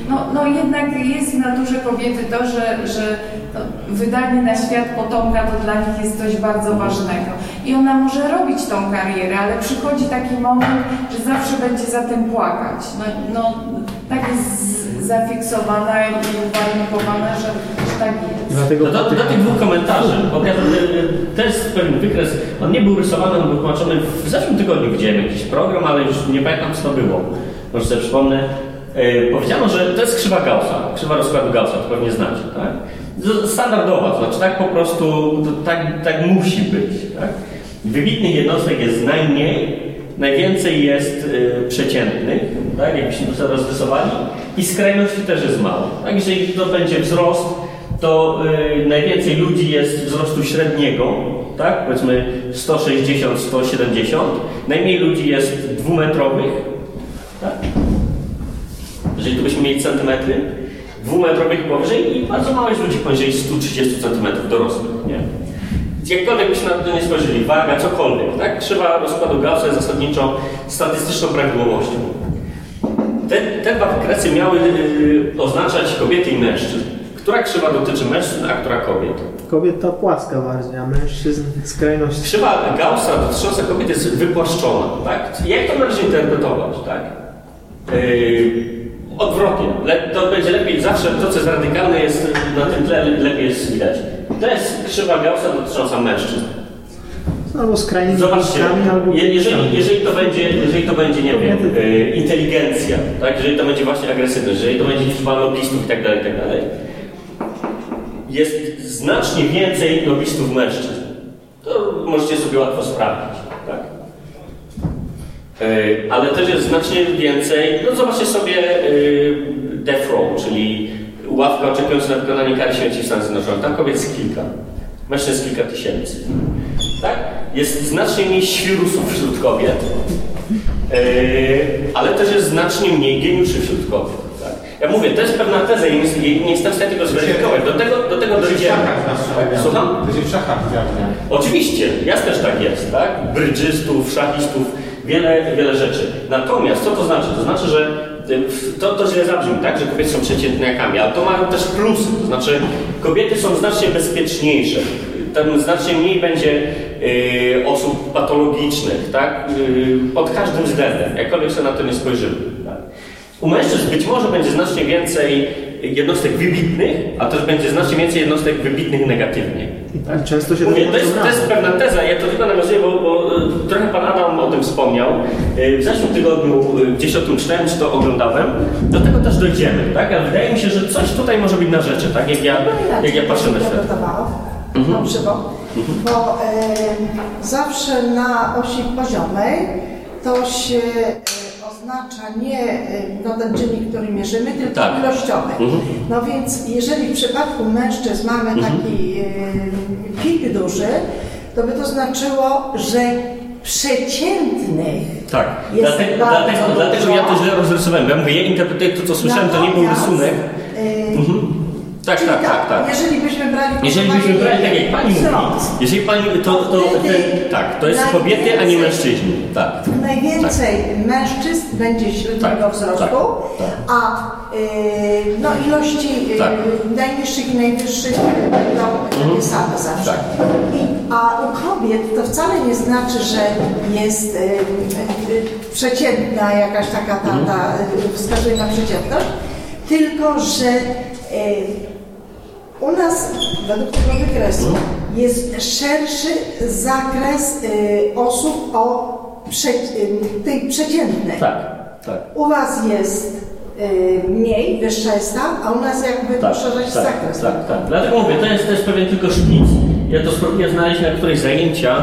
no, no jednak jest w naturze kobiety to, że, że no, wydanie na świat potomka to dla nich jest coś bardzo ważnego. I ona może robić tą karierę, ale przychodzi taki moment, że zawsze będzie za tym płakać. No, no tak jest zafiksowana i uwarunkowana, że, że tak jest. Dlatego do, do, do tych dwóch komentarzy, bo ja też pewien wykres, on nie był rysowany, on był tłumaczony w zeszłym tygodniu widziałem jakiś program, ale już nie pamiętam co to było. Może sobie przypomnę. E, powiedziano, że to jest krzywa Gaussa, krzywa rozkładu Gaussa, to pewnie znacie, tak? Standardowa, to znaczy tak po prostu, tak, tak musi być, tak? Wybitnych jednostek jest najmniej, najwięcej jest y, przeciętnych, tak, jakbyśmy to rozrysowali, i skrajności też jest mało. Tak, jeżeli to będzie wzrost, to y, najwięcej ludzi jest wzrostu średniego, tak, powiedzmy 160-170, najmniej ludzi jest dwumetrowych, tak, jeżeli tu byśmy mieli centymetry, dwumetrowych powyżej i bardzo jest ludzi poniżej 130 centymetrów dorosłych, nie? Jakkolwiek byśmy na to nie spojrzeli, waga, cokolwiek, tak? Krzywa rozkładu Gaussa jest zasadniczo statystyczną prawidłowością. Te, te dwa wykresy miały yy, oznaczać kobiety i mężczyzn. Która krzywa dotyczy mężczyzn, a która kobiet? Kobieta płaska bardziej, a mężczyzn skrajności. Krzywa Gaussa dotycząca kobiet jest wypłaszczona, tak? Jak to należy interpretować, tak? Yy, odwrotnie. Le, to będzie lepiej, zawsze to, co jest radykalne, jest na tym tle lepiej jest widać. To jest krzywa Gaussa dotycząca mężczyzn. Albo skrajnymi Zobaczcie, albo jeżeli, jeżeli, to będzie, jeżeli to będzie, nie wiem, y, inteligencja, tak? jeżeli to będzie właśnie agresywność, jeżeli to będzie liczba lobbystów i tak dalej, tak dalej, jest znacznie więcej lobbystów mężczyzn. To możecie sobie łatwo sprawdzić, ale też jest znacznie więcej, no zobaczcie sobie death row, czyli ławka oczekująca na wykonanie kary śmierci w Stanach Zjednoczonych. Tam kobiet jest kilka, mężczyzn kilka tysięcy. Tak? Jest znacznie mniej świrusów wśród kobiet, yy, ale też jest znacznie mniej geniuszy wśród kobiet. Tak? Ja mówię, to jest pewna teza i nie, nie jestem w stanie tego zweryfikować. Do tego, do tego dojdziemy. Słucham? To się w szachach Oczywiście, jasne, że tak jest, tak? Brydżystów, szachistów, wiele, wiele rzeczy. Natomiast co to znaczy? To znaczy, że to, to źle zabrzmi, tak, że kobiety są przeciętniakami, ale to ma też plusy, to znaczy kobiety są znacznie bezpieczniejsze, tam znacznie mniej będzie y, osób patologicznych, tak, y, pod każdym względem, jakkolwiek sobie na to nie spojrzymy. Tak. U mężczyzn być może będzie znacznie więcej jednostek wybitnych, a też będzie znacznie więcej jednostek wybitnych negatywnie. Tak? Często się Mówię, to, jest, to jest pewna teza, ja to tylko nawiązuję, bo, bo e, trochę Pan Adam o tym wspomniał. E, w zeszłym tygodniu e, gdzieś o tym czytałem, czy to oglądałem. Do tego też dojdziemy, tak? Ale wydaje mi się, że coś tutaj może być na rzeczy, tak? Jak ja, no jak ja patrzę na świat. Mhm. Dobrze, bo, bo e, zawsze na osi poziomej to się oznacza nie no, ten czynnik, który mierzymy, tylko tak. ilościowy. Mhm. No więc jeżeli w przypadku mężczyzn mamy mhm. taki y, pik duży, to by to znaczyło, że przeciętnych tak. jest dlatego, dlatego, dlatego ja to źle rozrysowałem. Ja mówię, ja interpretuję to, co słyszałem, to nie był rysunek. Yy, mhm. Tak, tak, tak, tak. Jeżeli byśmy brali Jeżeli byśmy brali tak jak pani mówi, jeżeli pani, to, to ten, tak, to jest kobiety, a nie mężczyźni. Tak. Najwięcej tak. mężczyzn będzie średniego tak, wzrostu, tak, tak. a y, no, ilości y, tak. najniższych i najwyższych będą takie mhm. same zawsze. Tak. I, a u kobiet to wcale nie znaczy, że jest y, y przeciętna jakaś taka, ta, ta, mhm. wskazuje na przeciętność, tylko że e, u nas według tego wykresu jest szerszy zakres e, osób o prze, e, tej przeciętnej. Tak, tak. U Was jest e, mniej, wyższa jest tam, a u nas jakby Tak, poszerzać tak, zakres. tak, tak. Dlatego mówię, to jest, to jest pewien tylko szkic. Ja to spróbuję znaleźć na któreś zajęcia.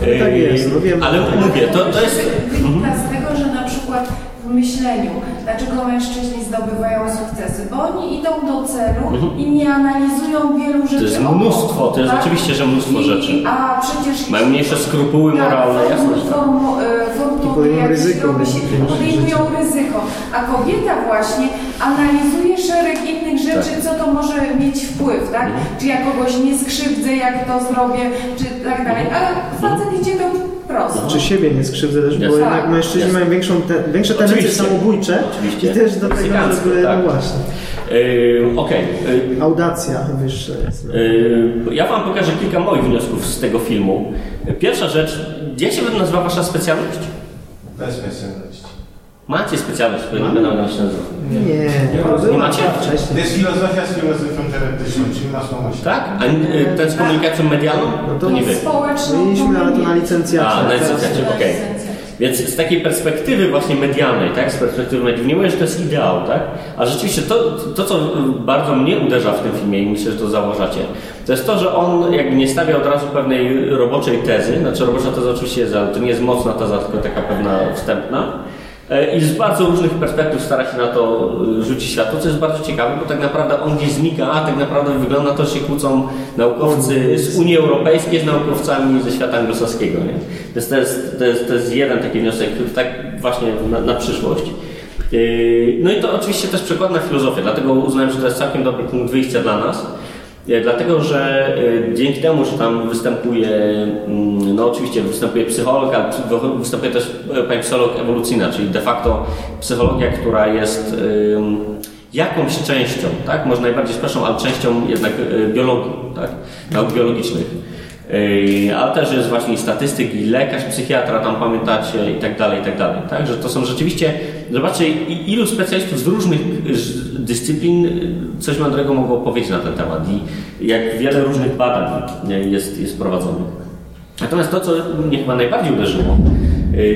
Tak jest, no wiem. Ale mówię, to, to jest... Wynika z tego, że na przykład w myśleniu, dlaczego mężczyźni zdobywają sukcesy, bo oni idą do celu i nie analizują wielu rzeczy. Mhm. jest obok, mnóstwo, to jest tak? oczywiście, że mnóstwo I, rzeczy. A przecież Mają mniejsze skrupuły moralne, tak, jasne. formu, tak. e, I podejmują ryzyko, robi się, więc podejmują ryzyko. A kobieta właśnie analizuje szereg innych rzeczy, Tak. co to może mieć wpływ, tak? Mhm. Czy ja kogoś nie skrzywdzę, jak to zrobię, czy tak dalej. Mhm. A facet idzie to prosto. Czy siebie nie skrzywdzę też, bo Jasne. jednak mężczyźni Jasne. mają większą te, większe tendencje Oczywiście. samobójcze Oczywiście. i też do tego, żeby, tak. no właśnie, Yy, Okej. yy, audacja wyższa jest. Yy, Ja Wam pokażę kilka moich wniosków z tego filmu. Pierwsza rzecz, jak się nazywa Wasza specjalność? Bez specjalności. Macie specjalność, nie będę nam się nazywał. Nie, nie nie, macie? To jest filozofia z filozofią teoretyczną, czyli masz na myśli. Tak? A yy, ten z komunikacją medialną? No to To nie wy. Społeczną Mieliśmy, ale to na licencjach. A, na licencjacie, okej. Więc z takiej perspektywy właśnie medialnej, tak, z perspektywy mediów, nie mówię, że to jest ideał, tak, a rzeczywiście to, to, co bardzo mnie uderza w tym filmie i myślę, że to zauważacie, to jest to, że on jakby nie stawia od razu pewnej roboczej tezy, znaczy robocza teza oczywiście jest, ale to nie jest mocna teza, tylko taka pewna wstępna, i z bardzo różnych perspektyw stara się na to e, rzucić światło, co jest bardzo ciekawe, bo tak naprawdę on gdzieś znika, a tak naprawdę wygląda to, że się kłócą naukowcy z Unii Europejskiej z naukowcami ze świata anglosaskiego. Nie? Więc to jest, to, jest, to jest jeden taki wniosek, który tak właśnie na, na przyszłość. Yy, No i to oczywiście też przekład na filozofię, dlatego uznałem, że to jest całkiem dobry punkt wyjścia dla nas. E, Dlatego, że e, dzięki temu, że tam występuje, mm, no oczywiście występuje psycholog, ale występuje też e, pani psycholog ewolucyjna, czyli de facto psychologia, która jest jakąś częścią, tak, może najbardziej spraszną, ale częścią jednak biologii, tak, nauk biologicznych. Ale też jest właśnie i statystyk, i lekarz, psychiatra, tam pamiętacie i tak dalej, i tak dalej. Tak? Że to są rzeczywiście, zobaczcie, ilu specjalistów z różnych dyscyplin coś mądrego mogło powiedzieć na ten temat i jak wiele różnych badań jest, jest prowadzonych. Natomiast to, co mnie chyba najbardziej uderzyło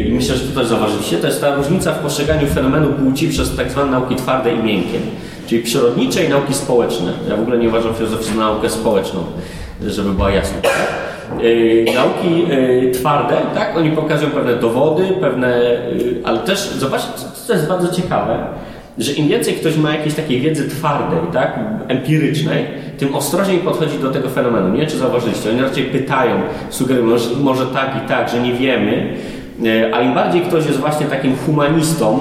i myślę, że to też zauważyliście, to jest ta różnica w postrzeganiu fenomenu płci przez tak zwane nauki twarde i miękkie, czyli przyrodnicze i nauki społeczne. Ja w ogóle nie uważam filozofii za naukę społeczną, żeby była jasność. Yy, nauki yy, twarde, tak? Oni pokazują pewne dowody, pewne, yy, ale też zobaczcie, co- jest bardzo ciekawe, że im więcej ktoś ma jakiejś takiej wiedzy twardej, tak, empirycznej, tym ostrożniej podchodzi do tego fenomenu. Nie wiem, czy zauważyliście, oni raczej pytają, sugerują, może, może tak i tak, że nie wiemy, e, a im bardziej ktoś jest właśnie takim humanistą,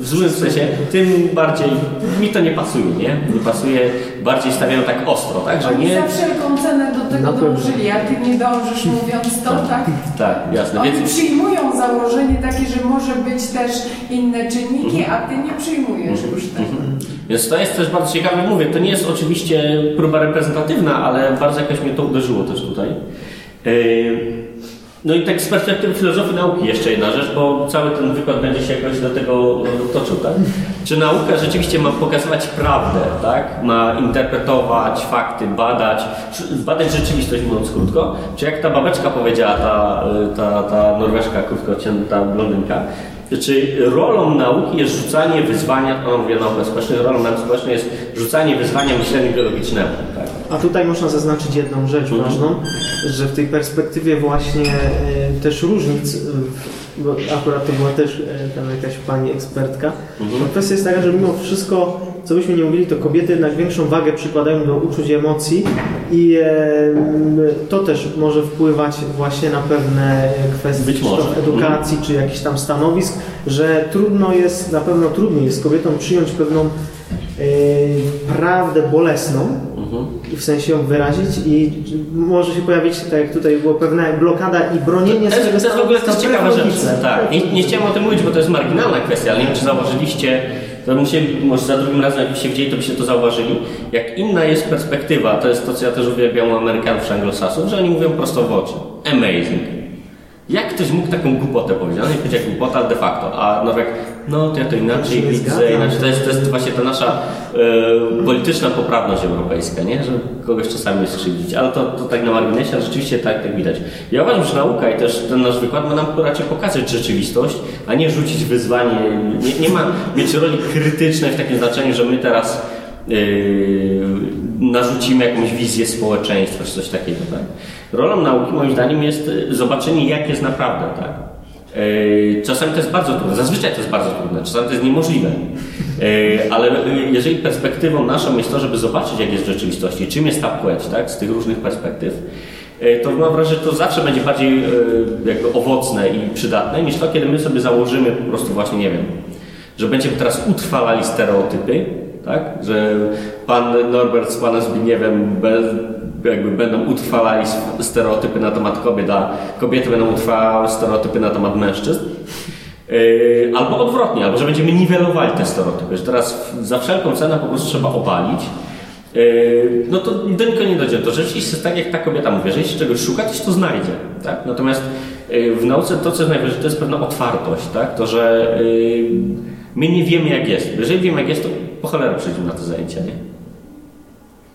w złym sensie, tym bardziej mi to nie pasuje, nie? Nie pasuje, bardziej stawiają tak ostro, tak, że Oni nie... za wszelką cenę do tego dążyli, a ty nie dążysz mówiąc to, tak? Tak, jasne. Oni Więc, przyjmują założenie takie, że może być też inne czynniki, a ty nie przyjmujesz już tego. Więc to jest też bardzo ciekawe. Mówię, to nie jest oczywiście próba reprezentatywna, ale bardzo jakoś mnie to uderzyło też tutaj. Yy, No i tak z perspektywy filozofii nauki jeszcze jedna rzecz, bo cały ten wykład będzie się jakoś do tego toczył, tak? Czy nauka rzeczywiście ma pokazywać prawdę, tak? Ma interpretować fakty, badać, badać rzeczywistość mówiąc krótko? Czy jak ta babeczka powiedziała, ta, ta, ta norweszka krótkocięta blondynka, czy rolą nauki jest rzucanie wyzwania, ona mówi o naukach społecznych, rolą nauki społecznej jest rzucanie wyzwania myśleniu biologicznemu, tak? A tutaj można zaznaczyć jedną rzecz Mhm. ważną, że w tej perspektywie właśnie e, też różnic, w- bo akurat to była też e, tam jakaś pani ekspertka, Mhm. kwestia jest taka, że mimo wszystko, co byśmy nie mówili, to kobiety jednak większą wagę przykładają do uczuć i emocji i e, to też może wpływać właśnie na pewne kwestie Być to może. edukacji, czy jakichś tam stanowisk, że trudno jest, na pewno trudniej jest kobietom przyjąć pewną e, prawdę bolesną, Mhm. i w sensie ją wyrazić i może się pojawić, tak jak tutaj było, pewna blokada i bronienie To jest, to jest w ogóle też stanowiska ciekawa rzecz. Tak, nie, nie chciałem o tym mówić, bo to jest marginalna kwestia, ale nie wiem, czy zauważyliście, to musieli, może za drugim razem, jak byście widzieli, to byście to zauważyli, jak inna jest perspektywa, to jest to, co ja też uwielbiam u Amerykanów czy Anglosasów, że oni mówią prosto w oczy. Amazing. Jak ktoś mógł taką głupotę powiedzieć? On nie powiedział głupota de facto, a Norweg, No, to ja to inaczej widzę. Inaczej. To, jest, to jest właśnie ta nasza e, polityczna poprawność europejska, nie? że kogoś czasami skrzywdzić. Ale to, to tak na marginesie, ale rzeczywiście tak, tak widać. Ja uważam, że nauka i też ten nasz wykład ma nam raczej pokazać rzeczywistość, a nie rzucić wyzwanie. Nie, nie ma mieć roli krytycznej w takim znaczeniu, że my teraz yy, narzucimy jakąś wizję społeczeństwa czy coś takiego. Tak? Rolą nauki moim zdaniem jest y, zobaczenie, jak jest naprawdę. Tak? Yy, Czasami to jest bardzo trudne, zazwyczaj to jest bardzo trudne, czasami to jest niemożliwe. Yy, Ale jeżeli perspektywą naszą jest to, żeby zobaczyć, jak jest w rzeczywistości, czym jest ta płeć, tak, z tych różnych perspektyw, yy, to mam wrażenie, że to zawsze będzie bardziej jakby owocne i przydatne, niż to, kiedy my sobie założymy po prostu właśnie, nie wiem, że będziemy teraz utrwalali stereotypy, tak? że pan Norbert z panem Zbigniewem be, jakby będą utrwalali stereotypy na temat kobiet, a kobiety będą utrwalały stereotypy na temat mężczyzn. Yy, albo odwrotnie, albo że będziemy niwelowali te stereotypy, że teraz za wszelką cenę po prostu trzeba obalić. Yy, no to do nikogo nie dojdzie. To rzeczywiście tak, jak ta kobieta mówi, że jeśli czegoś szuka, się to znajdzie. Tak? Natomiast yy, w nauce to, co jest najważniejsze, to jest pewna otwartość. Tak? To, że my nie wiemy, jak jest. Jeżeli wiemy, jak jest, to po cholerę przyjdziemy na te zajęcia. Nie?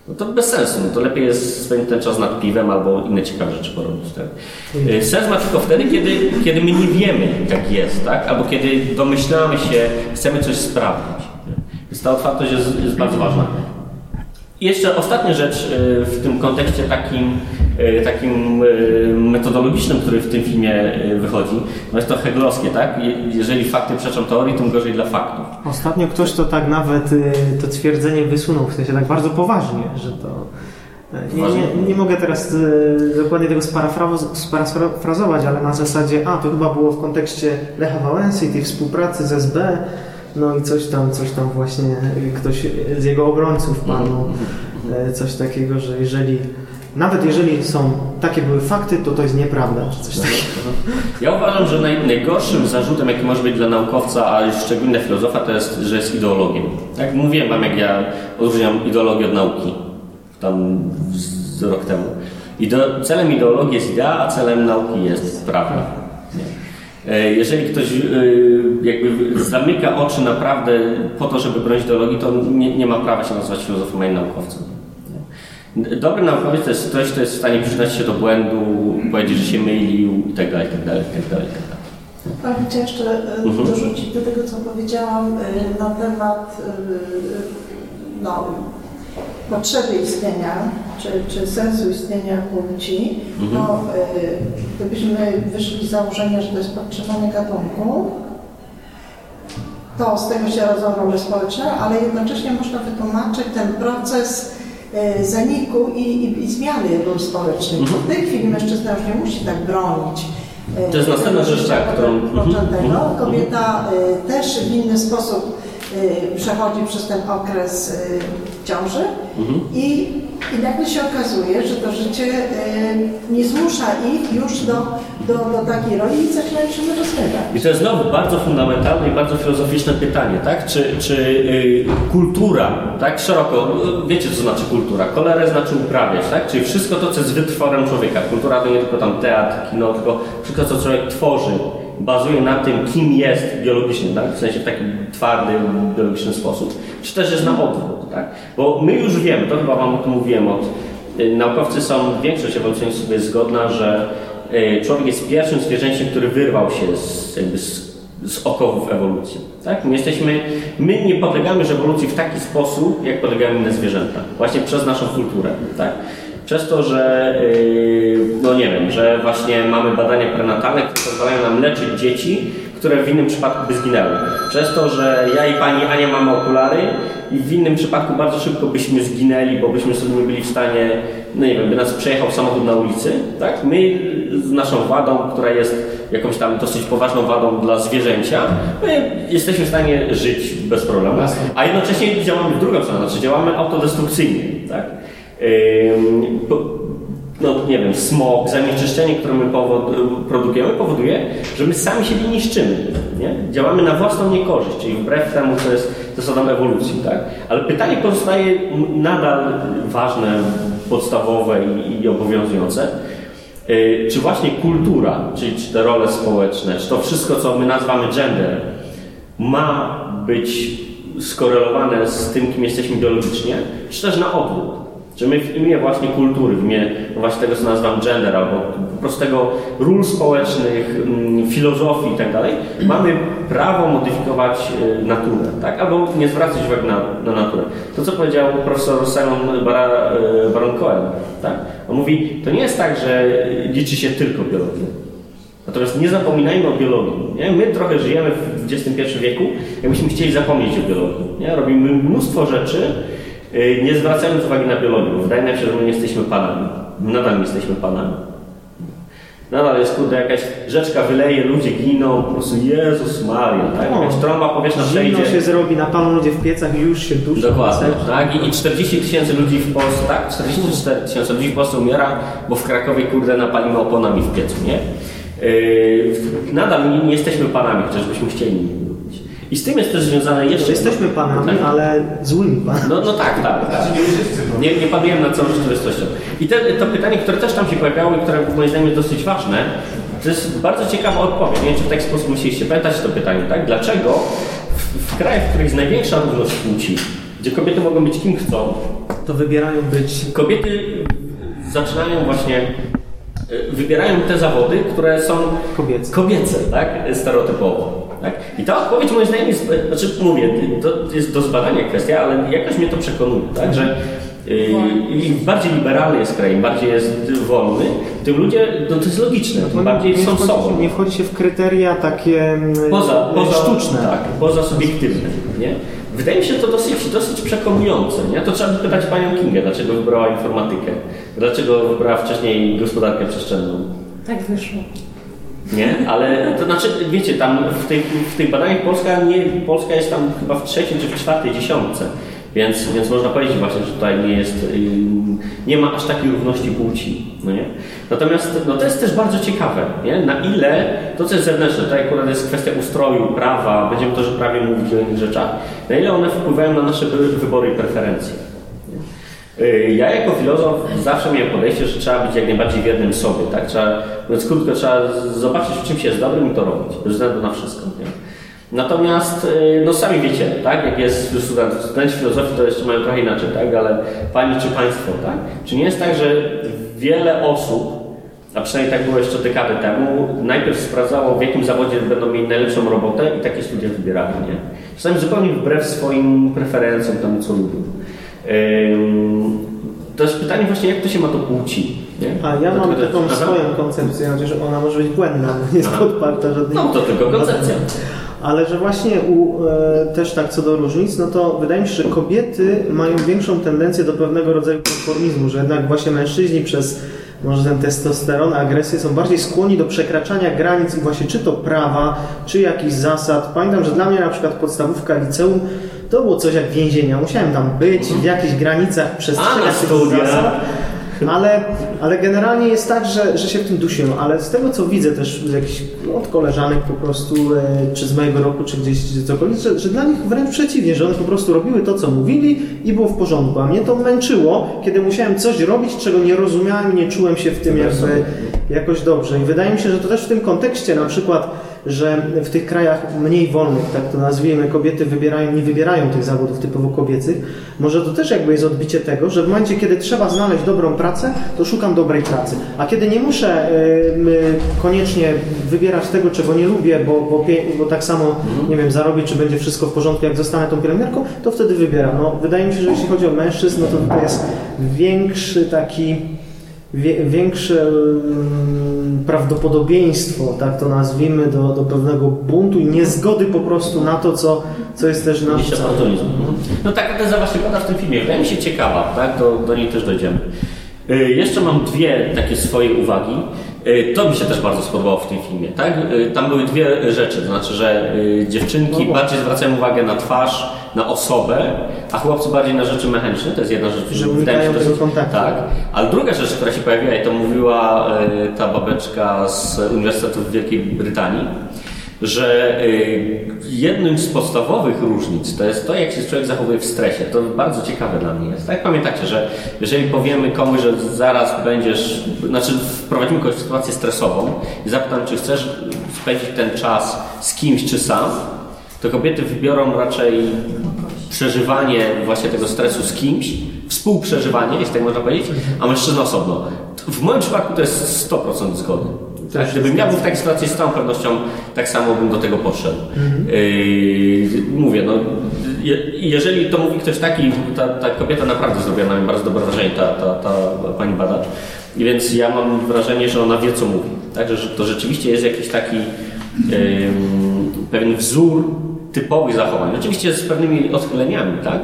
No to bez sensu. No to lepiej jest spędzić ten czas nad piwem albo inne ciekawe rzeczy porobić. Tak? Yy, Sens ma tylko wtedy, kiedy, kiedy my nie wiemy, jak jest. Tak? Albo kiedy domyślamy się, chcemy coś sprawdzić. Nie? Więc ta otwartość jest, jest bardzo ważna. I jeszcze ostatnia rzecz y, w tym kontekście takim, y, takim y, metodologicznym, który w tym filmie y, wychodzi, no jest to heglowskie, tak? Je- Jeżeli fakty przeczą teorii, tym gorzej dla faktów. Ostatnio ktoś to tak nawet to twierdzenie wysunął, w sensie tak bardzo poważnie, że to. Nie, nie, nie mogę teraz dokładnie tego sparafrazo- sparafrazować, ale na zasadzie, a to chyba było w kontekście Lecha Wałęsy i tej współpracy z SB, no i coś tam, coś tam właśnie ktoś z jego obrońców panu y, coś takiego, że jeżeli, nawet jeżeli są, takie były fakty, to to jest nieprawda, czy coś takiego. Ja uważam, że naj, najgorszym zarzutem, jaki może być dla naukowca, a szczególnie filozofa, to jest, że jest ideologiem. Jak mówiłem wam, jak ja odróżniam ideologię od nauki, tam z rok temu. Ide- celem ideologii jest idea, a celem nauki jest prawda. E, Jeżeli ktoś e, jakby zamyka oczy naprawdę po to, żeby bronić ideologii, to nie, nie ma prawa się nazywać filozofem ani naukowcem. Dobry naukowiec to jest ktoś, kto jest w stanie przyznać się do błędu, powiedzieć, że się mylił itd., itd., itd., itd. Tak, chcę jeszcze e, Mhm. dorzucić do tego, co powiedziałam e, na temat e, no, potrzeby istnienia, czy, czy sensu istnienia płci. Mhm. No, gdybyśmy wyszli z założenia, że to jest podtrzymanie gatunku, to z tego się rodzą role społeczne, ale jednocześnie można wytłumaczyć ten proces zaniku i, i, i zmiany ról społecznych. Mhm. W tej chwili mężczyzna już nie musi tak bronić. e, To jest następna rzecz, tak, którą- mhm, poczętego. mhm. Kobieta y, też w inny sposób przechodzi przez ten okres ciąży Mhm. i, i nagle się okazuje, że to życie nie zmusza ich już do, do, do takiej roli i zaczynają się rozwijać. I to jest znowu bardzo fundamentalne i bardzo filozoficzne pytanie, tak? Czy, czy y, kultura, tak szeroko, y, wiecie co znaczy kultura? Kolerę znaczy uprawiać, tak? Czyli wszystko to, co jest wytworem człowieka. Kultura to nie tylko tam teatr, kino, tylko wszystko, co człowiek tworzy, bazuje na tym, kim jest biologicznie, tak? W sensie w taki twardy, biologiczny sposób. Czy też jest na odwrót, tak? Bo my już wiemy, to chyba Wam o tym mówiłem, od, y, naukowcy są, większość ewolucjonistów jest zgodna, że y, człowiek jest pierwszym zwierzęciem, który wyrwał się z, jakby z, z okowów ewolucji. Tak? My, jesteśmy, my nie podlegamy ewolucji w taki sposób, jak podlegają inne zwierzęta. Właśnie przez naszą kulturę. Tak? Przez to, że yy, no nie wiem, że właśnie mamy badania prenatalne, które pozwalają nam leczyć dzieci, które w innym przypadku by zginęły. Przez to, że ja i pani Ania mamy okulary i w innym przypadku bardzo szybko byśmy zginęli, bo byśmy sobie nie byli w stanie, no nie wiem, by nas przejechał samochód na ulicy, tak? My z naszą wadą, która jest jakąś tam dosyć poważną wadą dla zwierzęcia, my jesteśmy w stanie żyć bez problemu, a jednocześnie działamy w drugą stronę, znaczy działamy autodestrukcyjnie, tak? Ym, po- no nie wiem, smog, zanieczyszczenie, które my produkujemy, powoduje, że my sami siebie niszczymy. Nie? Działamy na własną niekorzyść, czyli wbrew temu, co jest zasadą ewolucji. Tak? Ale pytanie pozostaje nadal ważne, podstawowe i, i obowiązujące. Yy, Czy właśnie kultura, czyli czy te role społeczne, czy to wszystko, co my nazywamy gender, ma być skorelowane z tym, kim jesteśmy biologicznie, czy też na odwrót. Że my w imię właśnie kultury, w imię właśnie tego, co nazywam gender, albo po prostu tego ról społecznych, mm, filozofii i tak dalej, mamy prawo modyfikować y, naturę, tak? Albo nie zwracać uwagi na, na naturę. To, co powiedział profesor Simon y, Baron Cohen, tak? On mówi, to nie jest tak, że liczy się tylko biologia. Natomiast nie zapominajmy o biologii. Nie? My trochę żyjemy w XXI wieku, jakbyśmy chcieli zapomnieć o biologii. Nie? Robimy mnóstwo rzeczy, nie zwracając uwagi na biologię, bo wydaje nam się, że my nie jesteśmy panami. Nadal nie jesteśmy panami. Nadal jest kurde jakaś rzeczka wyleje, ludzie giną, po prostu Jezus Maria, tak? Jakaś trąba powietrzna przejdzie. Się zrobi, napalą ludzie w piecach i już się duszą. Dokładnie, tak? I, I 40 tysięcy ludzi w Polsce, tak? 44 tysiące ludzi w Polsce umiera, bo w Krakowie kurde napalimy oponami w piecu, nie? Yy, nadal nie, nie jesteśmy panami, chociaż byśmy chcieli. I z tym jest też związane jeszcze... Jesteśmy panami, Tak. ale złymi panami. No, no tak, tak. tak. Nie, nie panujemy nad całą rzeczywistością. I te, to pytanie, które też tam się pojawiało i które moim zdaniem jest dosyć ważne, to jest bardzo ciekawa odpowiedź. Nie wiem, czy w taki sposób musieliście pamiętać to pytanie, tak? Dlaczego w, w krajach, w których jest największa równość płci, gdzie kobiety mogą być kim chcą, To wybierają być kobiety zaczynają właśnie, y, wybierają te zawody, które są kobiece. kobiece, tak? Stereotypowo. Tak? I ta odpowiedź moim zdaniem jest, znaczy mówię, to jest do zbadania kwestia, ale jakoś mnie to przekonuje, tak? że yy, im bardziej liberalny jest kraj, im bardziej jest wolny, tym ludzie, no to jest logiczne, tym bardziej nie są wchodzi, sobą. Nie wchodzi się w kryteria takie mm, Poza, poza, sztuczne. Tak, poza subiektywne, nie? Wydaje mi się to dosyć, dosyć przekonujące, nie? To trzeba by pytać Panią Kingę, dlaczego wybrała informatykę, dlaczego wybrała wcześniej gospodarkę przestrzenną. Tak wyszło. Nie, ale to znaczy, wiecie, tam w tych, w tych badaniach Polska, nie, Polska jest tam chyba w trzeciej czy w czwartej dziesiątce. Więc, więc można powiedzieć właśnie, że tutaj nie jest, nie ma aż takiej równości płci, no nie? Natomiast no to jest też bardzo ciekawe, nie? Na ile to, co jest zewnętrzne, tutaj akurat jest kwestia ustroju, prawa, będziemy też prawie mówić o innych rzeczach, na ile one wpływają na nasze wy- wybory i preferencje. Y, Ja jako filozof zawsze miałem podejście, że trzeba być jak najbardziej wiernym sobie, tak? Trzeba, mówiąc krótko, trzeba zobaczyć w czym się jest dobrym i to robić, bez względu na wszystko, nie? Natomiast, y, no sami wiecie, tak? Jak jest student, studenci filozofii to jeszcze mają trochę inaczej, tak? Ale pani czy państwo, tak? Czy nie jest tak, że wiele osób, a przynajmniej tak było jeszcze dekadę temu, najpierw sprawdzało w jakim zawodzie będą mieli najlepszą robotę i takie studia wybierali, nie? Czasami zupełnie wbrew swoim preferencjom, temu co lubią. To jest pytanie właśnie, jak to się ma do płci, nie? A ja mam taką Aha. swoją koncepcję, chociaż ona może być błędna, nie jest Aha. podparta żadnymi No to tylko koncepcja. Ale że właśnie u, e, też tak co do różnic, no to wydaje mi się, że kobiety mają większą tendencję do pewnego rodzaju konformizmu, że jednak właśnie mężczyźni przez może ten testosteron, agresję są bardziej skłonni do przekraczania granic i właśnie czy to prawa, czy jakichś zasad. Pamiętam, że dla mnie na przykład podstawówka liceum to było coś jak więzienia. Musiałem tam być, w jakichś granicach przestrzegać tych zasad. Ale, ale generalnie jest tak, że, że się w tym dusiłem, ale z tego co widzę też z jakichś, od koleżanek po prostu, e, czy z mojego roku, czy gdzieś czy cokolwiek, że, że dla nich wręcz przeciwnie, że one po prostu robiły to, co mówili i było w porządku. A mnie to męczyło, kiedy musiałem coś robić, czego nie rozumiałem i nie czułem się w tym jakby jakoś dobrze. I wydaje mi się, że to też w tym kontekście na przykład że w tych krajach mniej wolnych, tak to nazwijmy, kobiety wybierają, nie wybierają tych zawodów typowo kobiecych, może to też jakby jest odbicie tego, że w momencie, kiedy trzeba znaleźć dobrą pracę, to szukam dobrej pracy. A kiedy nie muszę koniecznie wybierać tego, czego nie lubię, bo, bo, bo tak samo, nie wiem, zarobię, czy będzie wszystko w porządku, jak zostanę tą pielęgniarką, to wtedy wybieram. No, wydaje mi się, że jeśli chodzi o mężczyzn, no to tutaj jest większy taki większe mm, prawdopodobieństwo, tak to nazwijmy, do, do pewnego buntu i niezgody po prostu na to, co, co jest też narzucane. oportunizm. No taka teza właśnie pada w tym filmie. Wydaje mi się ciekawa, tak? Do, do niej też dojdziemy. Y, Jeszcze mam dwie takie swoje uwagi. Y, To mi się też bardzo spodobało w tym filmie, tak? Y, Tam były dwie rzeczy, to znaczy, że y, dziewczynki No bardziej zwracają uwagę na twarz, na osobę, a chłopcy bardziej na rzeczy mechaniczne. To jest jedna rzecz, Że wydaje mi się dosyć- kontaktu. Tak. Ale druga rzecz, która się pojawiła i to mówiła ta babeczka z Uniwersytetu w Wielkiej Brytanii, że y, jednym z podstawowych różnic to jest to, jak się człowiek zachowuje w stresie. To bardzo ciekawe dla mnie jest. Tak pamiętacie, że jeżeli powiemy komuś, że zaraz będziesz, znaczy wprowadzimy kogoś w sytuację stresową i zapytam, czy chcesz spędzić ten czas z kimś czy sam, to kobiety wybiorą raczej przeżywanie właśnie tego stresu z kimś, współprzeżywanie, jeśli tak można powiedzieć, a mężczyzna osobno. W moim przypadku to jest 100% zgody. Tak? Gdybym ja był w takiej sytuacji, z całą pewnością tak samo bym do tego podszedł. Yy, mówię, no, je, jeżeli to mówi ktoś taki, ta, ta kobieta naprawdę zrobiła na mnie bardzo dobre wrażenie, ta, ta, ta pani badacz, i więc ja mam wrażenie, że ona wie, co mówi. Tak? Że to rzeczywiście jest jakiś taki yy, pewien wzór typowych zachowań. Oczywiście z pewnymi odchyleniami, tak?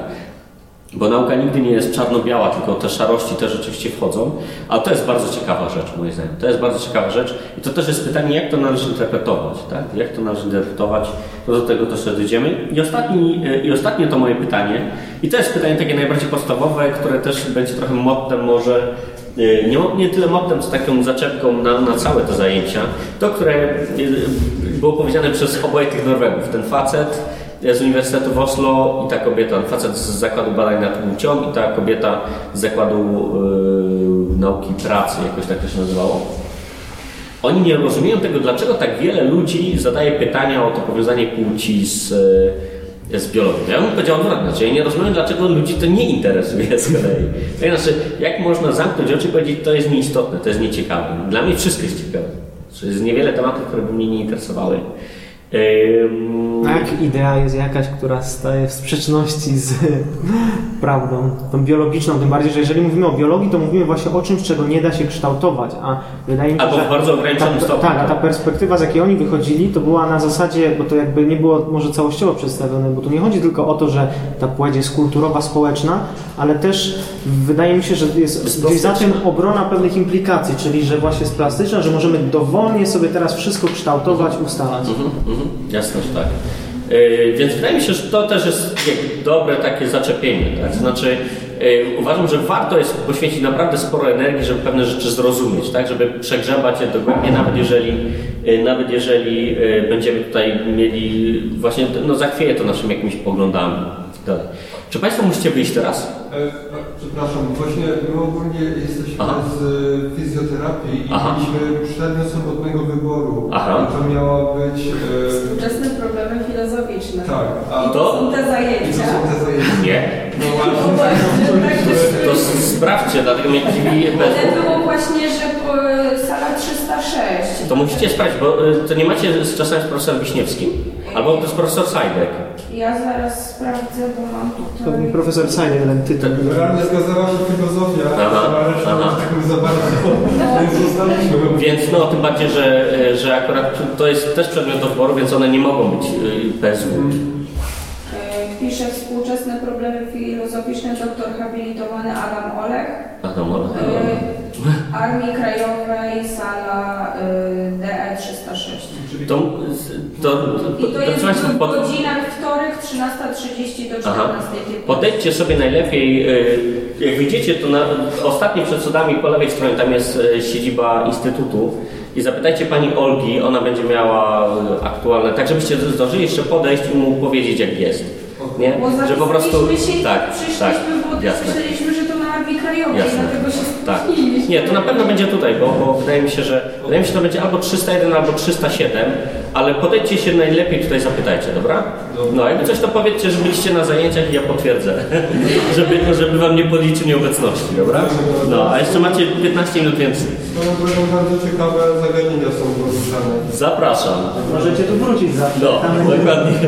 Bo nauka nigdy nie jest czarno-biała, tylko te szarości też rzeczywiście wchodzą. Ale to jest bardzo ciekawa rzecz, moim zdaniem. To jest bardzo ciekawa rzecz. I to też jest pytanie, jak to należy interpretować, tak? Jak to należy interpretować, to do tego też dojdziemy. I, ostatni, I ostatnie to moje pytanie. I to jest pytanie takie najbardziej podstawowe, które też będzie trochę mottem może nie, nie tyle mottem, co taką zaczepką na, na całe te zajęcia. To, które było powiedziane przez oboje tych Norwegów. Ten facet z Uniwersytetu w Oslo i ta kobieta, facet z Zakładu Badań nad Płcią i ta kobieta z Zakładu yy, Nauki Pracy, jakoś tak to się nazywało. Oni nie rozumieją tego, dlaczego tak wiele ludzi zadaje pytania o to powiązanie płci z, z biologią. Ja bym powiedział odwrotnie, znaczy ja nie rozumiem, dlaczego ludzi to nie interesuje z kolei. To znaczy, jak można zamknąć oczy i powiedzieć, to jest nieistotne, to jest nieciekawe. Dla mnie wszystko jest ciekawe. Jest niewiele tematów, które by mnie nie interesowały. A jak idea jest jakaś, która staje w sprzeczności z prawdą, tą biologiczną, tym bardziej, że jeżeli mówimy o biologii, to mówimy właśnie o czymś, czego nie da się kształtować, a wydaje mi się, Albo że w bardzo ograniczonym ta, stopniu. Tak, a ta perspektywa, z jakiej oni wychodzili, to była na zasadzie, bo to jakby nie było może całościowo przedstawione, bo tu nie chodzi tylko o to, że ta płeć jest kulturowa, społeczna, ale też wydaje mi się, że jest gdzieś za tym obrona pewnych implikacji, czyli że właśnie jest plastyczna, że możemy dowolnie sobie teraz wszystko kształtować, ustalać. Mhm, mhm. Jasność, tak. Yy, więc wydaje mi się, że to też jest dobre takie zaczepienie. Tak? Znaczy, yy, uważam, że warto jest poświęcić naprawdę sporo energii, żeby pewne rzeczy zrozumieć, tak? żeby przegrzebać je dogłębnie, nawet jeżeli, yy, nawet jeżeli będziemy tutaj mieli właśnie, no zachwieje to naszymi jakimiś poglądami. Dalej. Czy Państwo musicie wyjść teraz? E, przepraszam, właśnie my ogólnie jesteśmy Aha. z fizjoterapii i Aha. mieliśmy przedmiot swobodnego wyboru. Aha. I to miało być... E... Współczesne problemy filozoficzne. Tak. A I to? są te zajęcia. I to są te zajęcia. Nie. No właśnie. to sprawdźcie, dlatego mnie dziwi Ale było właśnie, że sala 306. To musicie sprawdzić, bo to nie macie z czasem z profesorem Wiśniewskim? Albo to jest profesor Sajdek. Ja zaraz sprawdzę, bo mam tutaj... To profesor Sajdek, ten tytuł. Realnie zgadzała się filozofia, aha, ale aha. tak za bardzo, więc no, tym bardziej, że, że akurat to jest też przedmiot doboru, więc one nie mogą być PSW. Pisze współczesne problemy filozoficzne doktor habilitowany Adam Olech. Adam Olech. Armii Krajowej, sala DE 306. To, to, to, I to jest w pod... godzinach wtorek 13.30 do 14.15. Podejdźcie sobie najlepiej, jak widzicie, to na, ostatnie przed sodami po lewej stronie tam jest siedziba Instytutu i zapytajcie pani Olgi, ona będzie miała aktualne, tak żebyście zdążyli jeszcze podejść i mu powiedzieć jak jest. Nie? Bo że po prostu. Się tak, tak, jasne. Krajowej, jasne. dlatego się tak. Nie, to na pewno będzie tutaj, bo, bo wydaje mi się, że wydaje mi się, że to będzie albo 301, albo 307, ale podejdźcie się najlepiej tutaj zapytajcie, dobra? No, jakby coś to powiedzcie, że byliście na zajęciach i ja potwierdzę, żeby, żeby wam nie policzył nieobecności, dobra? No, a jeszcze macie 15 minut więcej. Swoją drogą bardzo ciekawe zagadnienia są poruszane. Zapraszam. Możecie tu wrócić za No, dokładnie.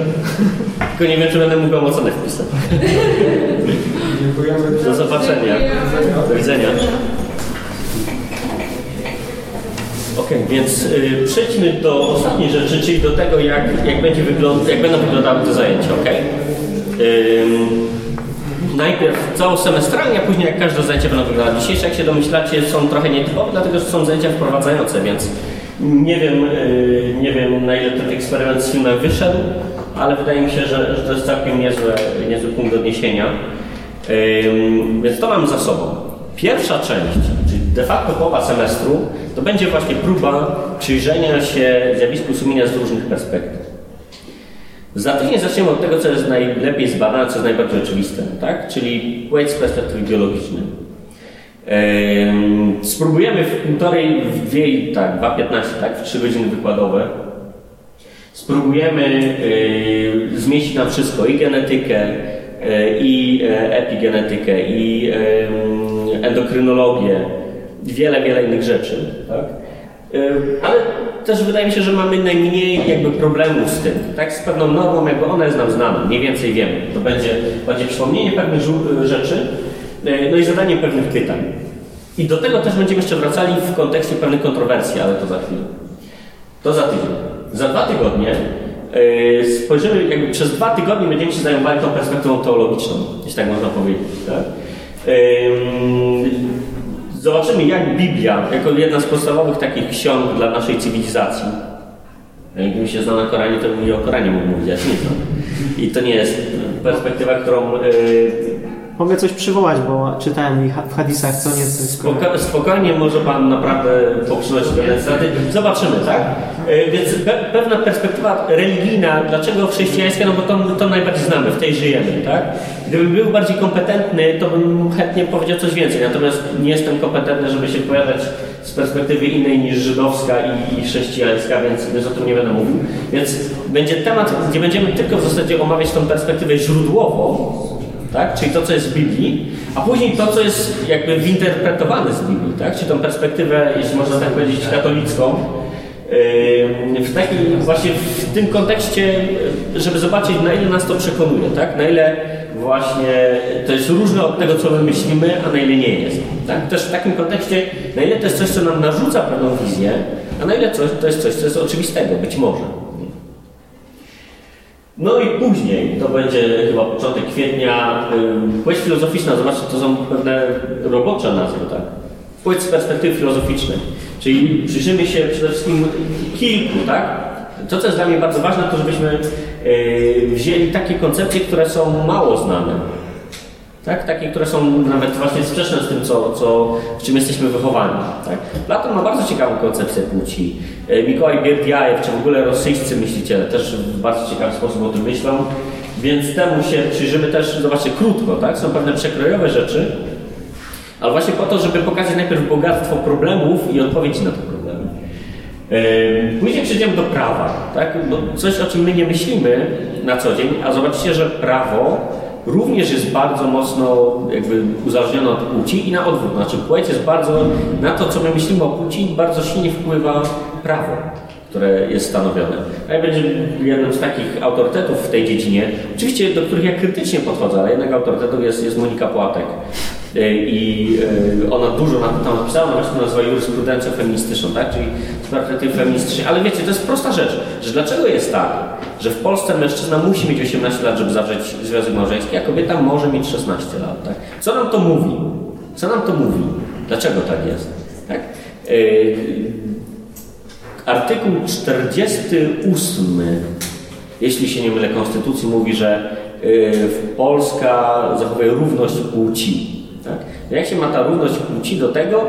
Tylko nie wiem, czy będę mógł wam ocenę wpisać. Dziękujemy. Do zobaczenia. Do widzenia. Ok, więc y, przejdźmy do ostatniej rzeczy, czyli do tego, jak, jak, będzie wygląd jak będą wyglądały te zajęcia, ok? najpierw całosemestralnie, a później jak każde zajęcie będą wyglądać. Dzisiejsze, jak się domyślacie, są trochę nietypowe, dlatego że są zajęcia wprowadzające, więc nie wiem, y, nie wiem na ile ten eksperyment z filmem wyszedł, ale wydaje mi się, że, że to jest całkiem niezły, niezły punkt odniesienia. Więc to mam za sobą. Pierwsza część, czyli de facto połowa semestru, to będzie właśnie próba przyjrzenia się zjawisku sumienia z różnych perspektyw. Za tydzień zaczniemy od tego, co jest najlepiej zbadane, co jest najbardziej oczywiste, tak? czyli płeć z perspektywy biologicznej. Spróbujemy w półtorej, w dwie, tak, 2.15, tak, w trzy godziny wykładowe spróbujemy y, zmieścić na wszystko i genetykę, i e, epigenetykę, i endokrynologię, wiele, wiele innych rzeczy, tak? Ale też wydaje mi się, że mamy najmniej jakby problemów z tym. Tak, z pewną normą, jakby ona jest nam znana, mniej więcej wiemy. To będzie, będzie przypomnienie pewnych rzeczy, no i zadanie pewnych pytań. I do tego też będziemy jeszcze wracali w kontekście pewnych kontrowersji, ale to za chwilę. To za tydzień. Za dwa tygodnie spojrzymy, jakby przez dwa tygodnie będziemy się zajmowali tą perspektywą teologiczną, jeśli tak można powiedzieć. Tak? Yy, zobaczymy, jak Biblia, jako jedna z podstawowych takich ksiąg dla naszej cywilizacji, jakbym się znał na Koranie, to bym nie o Koranie mógł mówić, ja się nie znam. I to nie jest perspektywa, którą yy, Mogę coś przywołać, bo czytałem w hadisach co nieco. Spoko spokojnie może Pan naprawdę poprzynosić pewne straty. Zobaczymy, tak? E, więc pe pewna perspektywa religijna, dlaczego chrześcijańska? No bo to, to najbardziej znamy, w tej żyjemy, tak? Gdybym był bardziej kompetentny, to bym chętnie powiedział coś więcej. Natomiast nie jestem kompetentny, żeby się wypowiadać z perspektywy innej niż żydowska i, i chrześcijańska, więc, więc o tym nie będę mówił. Więc będzie temat, gdzie będziemy tylko w zasadzie omawiać tą perspektywę źródłową, tak? czyli to, co jest w Biblii, a później to, co jest jakby winterpretowane z Biblii, tak? czyli tą perspektywę, jeśli można tak powiedzieć, katolicką, w takim właśnie w tym kontekście, żeby zobaczyć, na ile nas to przekonuje, tak? na ile właśnie to jest różne od tego, co my myślimy, a na ile nie jest. Tak? Też w takim kontekście, na ile to jest coś, co nam narzuca pewną wizję, a na ile coś, to jest coś, co jest oczywistego, być może. No i później, to będzie chyba początek kwietnia, płeć filozoficzna, zobaczcie, to są pewne robocze nazwy, tak? Płeć z perspektywy filozoficznej. Czyli przyjrzymy się przede wszystkim kilku, tak? To, co jest dla mnie bardzo ważne, to żebyśmy wzięli takie koncepcje, które są mało znane tak? Takie, które są nawet właśnie sprzeczne z tym, co, co, w czym jesteśmy wychowani. Tak? Platon ma bardzo ciekawą koncepcję płci. E, Mikołaj Bierdiajew, czy w ogóle rosyjscy myśliciele też w bardzo ciekawy sposób o tym myślą. Więc temu się przyjrzymy też, zobaczcie, krótko, tak? Są pewne przekrojowe rzeczy, ale właśnie po to, żeby pokazać najpierw bogactwo problemów i odpowiedzi na te problemy. E, później przejdziemy do prawa, tak? Bo coś, o czym my nie myślimy na co dzień, a zobaczcie, że prawo również jest bardzo mocno jakby uzależniona od płci i na odwrót. Znaczy płeć jest bardzo, na to co my myślimy o płci, bardzo silnie wpływa prawo, które jest stanowione. Ja będzie jednym z takich autorytetów w tej dziedzinie, oczywiście do których ja krytycznie podchodzę, ale jednak autorytetów jest, jest Monika Płatek. E, I e, ona dużo na ten temat napisała, ona właśnie nazywa jurysprudencją feministyczną, tak? czyli perspektywy feministycznej. Ale wiecie, to jest prosta rzecz, że dlaczego jest tak, że w Polsce mężczyzna musi mieć 18 lat, żeby zawrzeć związek małżeński, a kobieta może mieć 16 lat. Tak? Co nam to mówi? Co nam to mówi? Dlaczego tak jest? Tak? Yy, artykuł 48, jeśli się nie mylę, Konstytucji mówi, że yy, Polska zachowuje równość płci. Tak? Jak się ma ta równość płci do tego,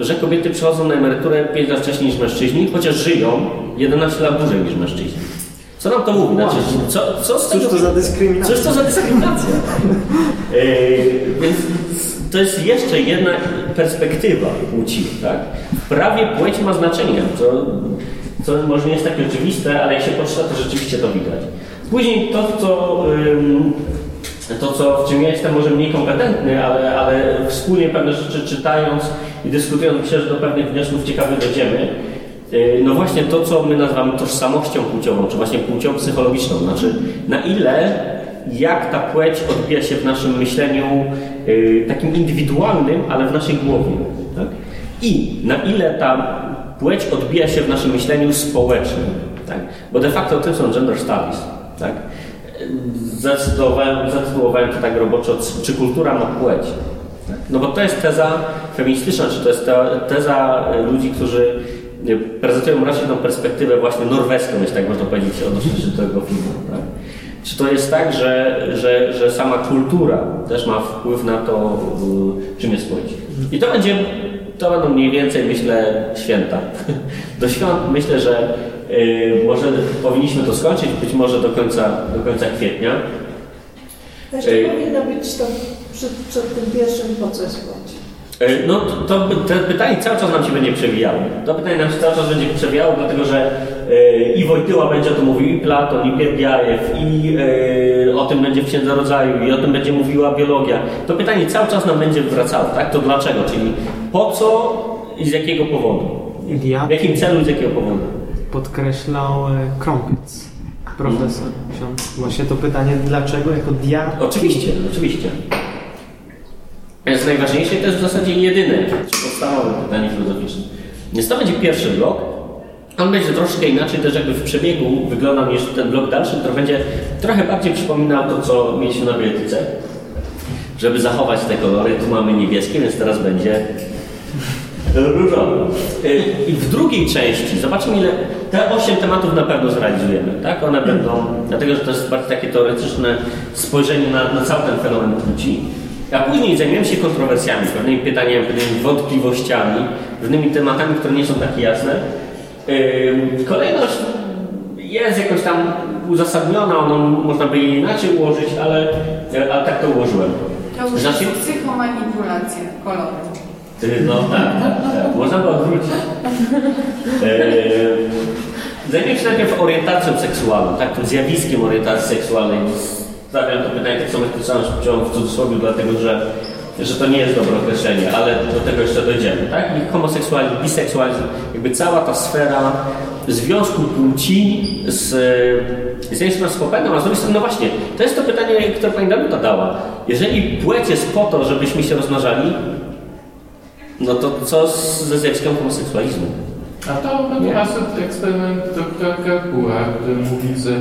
że kobiety przychodzą na emeryturę 5 lat wcześniej niż mężczyźni, chociaż żyją 11 lat dłużej niż mężczyźni? Co nam to mówi? Znaczy, co, co z tego, Cóż to za dyskryminacja? Cóż to za dyskryminacja? yy, więc to jest jeszcze jedna perspektywa płci. Tak? W prawie płeć ma znaczenie, co, co może nie jest takie oczywiste, ale jak się poczyta, to rzeczywiście to widać. Później to, co... To, co, w czym ja jestem może mniej kompetentny, ale, ale wspólnie pewne rzeczy czytając i dyskutując, myślę, że do pewnych wniosków ciekawych dojdziemy. Y, no właśnie to, co my nazywamy tożsamością płciową, czy właśnie płcią psychologiczną. Znaczy, na ile, jak ta płeć odbija się w naszym myśleniu yy, takim indywidualnym, ale w naszej głowie. Tak? I na ile ta płeć odbija się w naszym myśleniu społecznym. Tak? Bo de facto tym są gender studies. Tak? Zacytowałem, zatytułowałem to tak roboczo, czy kultura ma płeć. Tak? No bo to jest teza feministyczna, czy to jest teza ludzi, którzy prezentują raczej tą perspektywę właśnie norweską, jeśli tak można powiedzieć, odnośnie do tego filmu. Tak? Czy to jest tak, że, że, że sama kultura też ma wpływ na to, y, czym jest płeć? I to będzie, to będą mniej więcej, myślę, święta. Do świąt myślę, że y, może powinniśmy to skończyć, być może do końca, do końca kwietnia. Jeszcze y powinno być to przed, przed tym pierwszym, po no to, to, to pytanie cały czas nam się będzie przewijało. To pytanie nam się cały czas będzie przewijało, dlatego że e, i Wojtyła będzie o tym mówił, i Platon, i Pierdiajew, i e, o tym będzie w Księdze Rodzaju, i o tym będzie mówiła biologia. To pytanie cały czas nam będzie wracało, tak? To dlaczego? Czyli po co i z jakiego powodu? Ja W jakim celu i z jakiego powodu? podkreślał Krąpiec, profesor. Ksiądz. Właśnie to pytanie, dlaczego jako dia... Oczywiście, oczywiście. Jest najważniejsze i to jest w zasadzie jedyne, czy podstawowe pytanie filozoficzne. Więc to będzie pierwszy blok. On będzie troszkę inaczej też jakby w przebiegu wyglądał niż ten blok dalszy, który będzie trochę bardziej przypominał to, co mieliśmy na bioetyce. Żeby zachować te kolory, tu mamy niebieskie, więc teraz będzie różowy. Y, I w drugiej części zobaczymy, ile te osiem tematów na pewno zrealizujemy. Tak? One będą, dlatego że to jest bardziej takie teoretyczne spojrzenie na, na cały ten fenomen płci. A później zajmiemy się kontrowersjami, pewnymi pytaniami, pewnymi wątpliwościami, pewnymi tematami, które nie są takie jasne. Kolejność jest jakoś tam uzasadniona, ono, można by jej inaczej ułożyć, ale, ale tak to ułożyłem. To już Znaczy- jest psychomanipulacja kolorem. Yy, No tak, tak, tak. Można by odwrócić. Zajmijmy się najpierw orientacją seksualną, tak, tym zjawiskiem orientacji seksualnej. Stawiam to pytanie tak samo pisałem w cudzysłowie, dlatego że, że to nie jest dobre określenie, ale do tego jeszcze dojdziemy, tak? I homoseksualizm, biseksualizm, jakby cała ta sfera związku płci z, z jednej strony z popędem, a z drugiej strony, no właśnie, to jest to pytanie, które pani Danuta dała. Jeżeli płeć jest po to, żebyśmy się rozmnażali, no to co z, ze zjawiskiem homoseksualizmu? A to masy eksperyment doktora Karpura, który mówi, że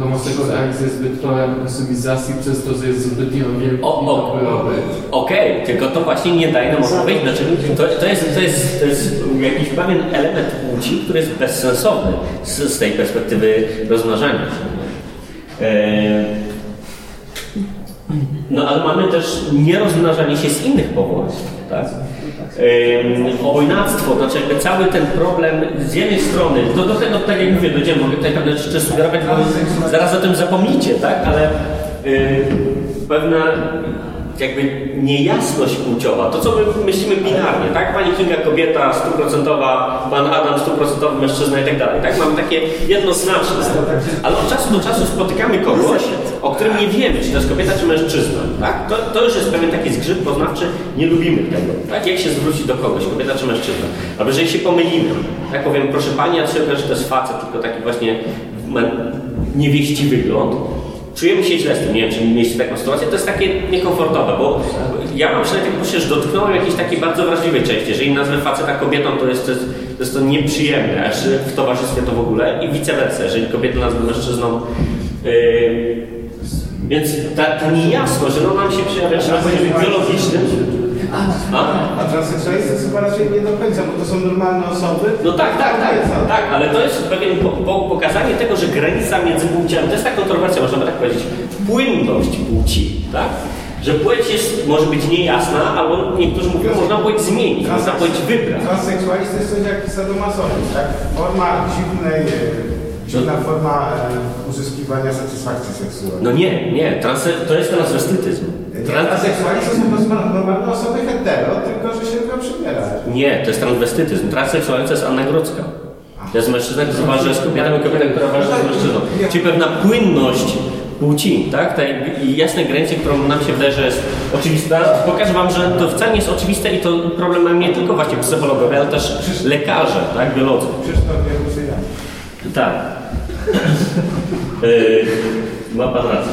homoseksualizm jest zbyt forem sywizacji przez to, że jest zbytnio wielki O, i o. Okej, tylko to właśnie nie daje nam odpowiedzi. Znaczy, to, to, jest, to, jest, to jest jakiś pewien element płci, który jest bezsensowny z, z tej perspektywy rozmnażania się. E, no ale mamy też nierozmnażanie się z innych powodów. Tak? Obojnactwo, znaczy jakby cały ten problem z jednej strony, do, do tego tak jak mówię, dojdziemy, mogę tutaj pewne rzeczy sugerować, bo zaraz o tym zapomnicie, tak? Ale pewna jakby niejasność płciowa, to co my myślimy binarnie, tak? Pani Kinga kobieta stuprocentowa, pan Adam stuprocentowy mężczyzna i tak dalej, tak? Mamy takie jednoznaczne, ale od czasu do czasu spotykamy kogoś, o którym nie wiemy, czy to jest kobieta, czy mężczyzna, tak? To, to już jest pewien taki zgrzyt poznawczy, nie lubimy tego, tak? Jak się zwrócić do kogoś, kobieta czy mężczyzna? Albo jeżeli się pomylimy, tak powiem, proszę pani, a się że to jest facet, tylko taki właśnie niewieści wygląd, czujemy się źle z tym, nie wiem, czy mieliście taką sytuację, to jest takie niekomfortowe, bo ja mam przynajmniej takie poczucie, że dotknąłem jakiejś takiej bardzo wrażliwej części. Jeżeli nazwę faceta kobietą, to jest to, jest, to, nieprzyjemne, aż w towarzystwie to w ogóle i vice versa, jeżeli kobietę nazwę mężczyzną. Yy, więc ta, ta niejasność, że no nam się przejawia czy na poziomie biologicznym. A? A transseksualizm jest chyba raczej nie do końca, bo to są normalne osoby. No tak, tak, tak, tak, ale to jest pewien po, po, pokazanie tego, że granica między płciami, to jest ta kontrowersja, można by tak powiedzieć, płynność płci, tak? Że płeć jest, może być niejasna, albo niektórzy mówią, można płeć zmienić, można płeć wybrać. Transseksualizm to jest coś jak sadomasochizm, tak? Forma dziwnej, dziwna forma e, uzyskiwania satysfakcji seksualnej. No nie, nie, trans, to jest transwestytyzm. Trans, Transseksualizm to są normalne osoby hetero, tylko że się tylko przybiera. nie, to jest transwestytyzm. Transseksualizm to jest Anna Grodzka. To jest mężczyzna, który uważa, że jest kobietą i kobieta, która uważa, że jest mężczyzną. Czyli pewna płynność płci, tak? Te jasne granice, którą nam się wydaje, że jest oczywista. Pokażę Wam, że to wcale nie jest oczywiste i to problem mają nie tylko właśnie psychologowie, ale też lekarze, tak? Biolodzy. Krzysztof Jeruzyjan. Tak. Yy, ma Pan rację.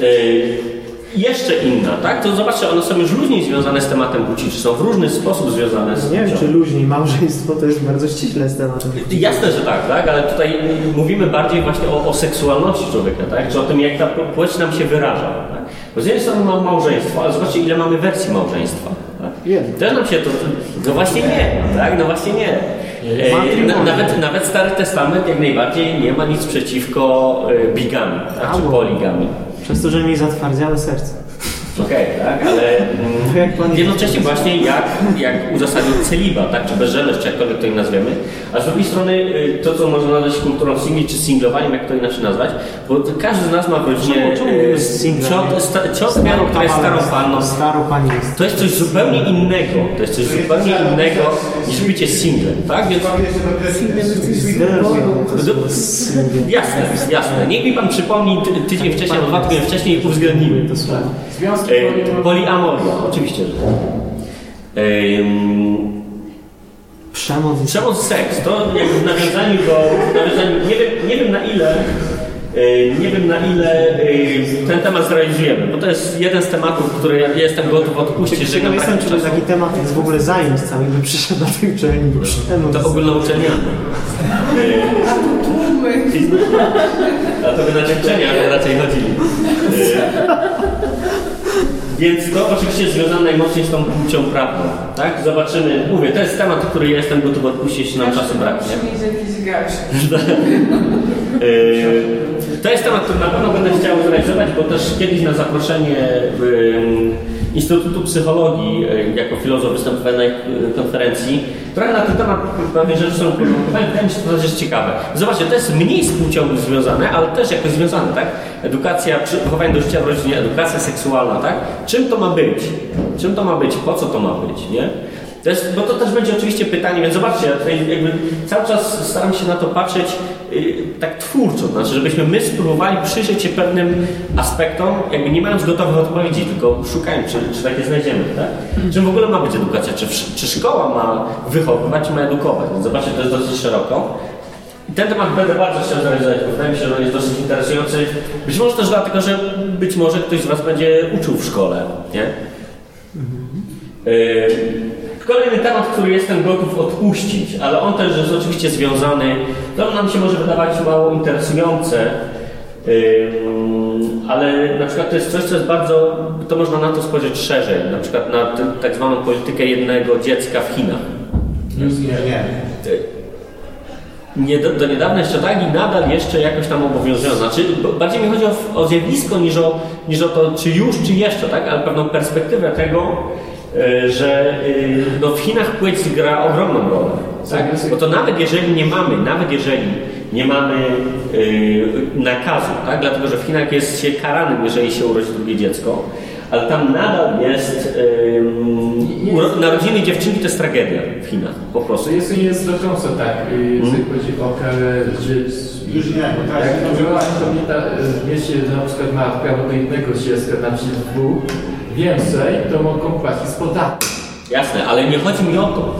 Yy, jeszcze inna, tak? To zobaczcie, one są już różnie związane z tematem płci, czy są w różny sposób związane z Nie wiem, czy luźniej małżeństwo to jest bardzo ściśle z tematem. Jasne, że tak, tak, ale tutaj mówimy bardziej właśnie o, o seksualności człowieka, tak? Czy o tym, jak ta płeć nam się wyraża. Tak? Bo z jednej strony mamy małżeństwo, ale zobaczcie, ile mamy wersji małżeństwa. Tak? Też nam się to. No właśnie nie, tak? No właśnie nie. E, na, nawet, nawet Stary Testament jak najbardziej nie ma nic przeciwko e, bigami, tak? czy poligami. Przez to, że mi zatwardziałe serce. Okej, okay, tak, ale mm, jednocześnie właśnie jak, jak uzasadnił celibat, tak, czy bezżelność, czy jakkolwiek to im nazwiemy, a z drugiej strony y, to, co można nazwać kulturą singli, czy singlowaniem, jak to inaczej nazwać, bo każdy z nas ma w rodzinie ciotkę, która jest starą panną. To jest coś zupełnie innego, to jest coś zupełnie innego niż bycie singlem, tak? Więc... Jasne, jasne. Niech mi pan przypomni tydzień wcześniej, albo dwa tygodnie wcześniej uwzględnimy to słowo. Związki poliamoria, oczywiście, że e, Przemoc. Przemoc seks, to jak w nawiązaniu do, nawiązaniu, nie, wiem, nie wiem na ile nie wiem na ile ten temat zrealizujemy, bo to jest jeden z tematów, który ja jestem gotów odpuścić. Ciekaw jestem, czy taki temat jest w ogóle zajęć cały, by przyszedł na tej uczelni. To ogólnouczelniany. A tu tłumy. A to by na ćwiczenia raczej chodzili. Więc to oczywiście jest związane najmocniej z tą płcią prawdą, tak? Zobaczymy, mówię, to jest temat, który ja jestem gotów odpuścić, nam czasu braknie. To jest temat, który na pewno będę chciał zrealizować, bo też kiedyś na zaproszenie Instytutu Psychologii, jako filozof występowałem na konferencji, trochę na ten temat pewnie rzeczy są wydaje mi się to jest ciekawe. Zobaczcie, to jest mniej z płcią związane, ale też jakoś związane, tak? Edukacja, wychowanie do życia w rodzinie, edukacja seksualna, tak? Czym to ma być? Czym to ma być? Po co to ma być, nie? To jest, bo to też będzie oczywiście pytanie, więc zobaczcie, ja jakby cały czas staram się na to patrzeć yy, tak twórczo, znaczy żebyśmy my spróbowali przyjrzeć się pewnym aspektom, jakby nie mając gotowych odpowiedzi, tylko szukając, czy, czy takie znajdziemy, tak? Czym w ogóle ma być edukacja? Czy, czy szkoła ma wychowywać, czy ma edukować? Więc zobaczcie, to jest dosyć szeroko. I ten temat będę bardzo chciał zrealizować, bo wydaje mi się, że on jest dosyć interesujący. Być może też dlatego, że być może ktoś z Was będzie uczył w szkole, nie? Yy, Kolejny temat, który jestem gotów odpuścić, ale on też jest oczywiście związany, to nam się może wydawać mało interesujące, ale na przykład to jest coś, co jest bardzo, to można na to spojrzeć szerzej, na przykład na tak zwaną politykę jednego dziecka w Chinach. Nie, nie. Nie, do, do niedawna jeszcze tak i nadal jeszcze jakoś tam obowiązują. Znaczy, bardziej mi chodzi o, o zjawisko niż o, niż o to, czy już, czy jeszcze, tak? Ale pewną perspektywę tego, że e, no, w Chinach płeć gra ogromną rolę. Tak? Bo to nawet jeżeli nie mamy, nawet jeżeli nie mamy yy, nakazu, tak? dlatego że w Chinach jest się karanym, jeżeli się urodzi drugie dziecko, ale tam nadal jest, yy, narodziny dziewczynki to jest tragedia w Chinach, po prostu. Jest, jest dokonca tak, jeśli hmm? chodzi o karę, że już nie, bo tak, jak była kobieta w mieście na przykład ma prawo do jednego dziecka, na przykład dwóch, więcej, to mogą płacić z podatku. Jasne, ale nie chodzi mi o to.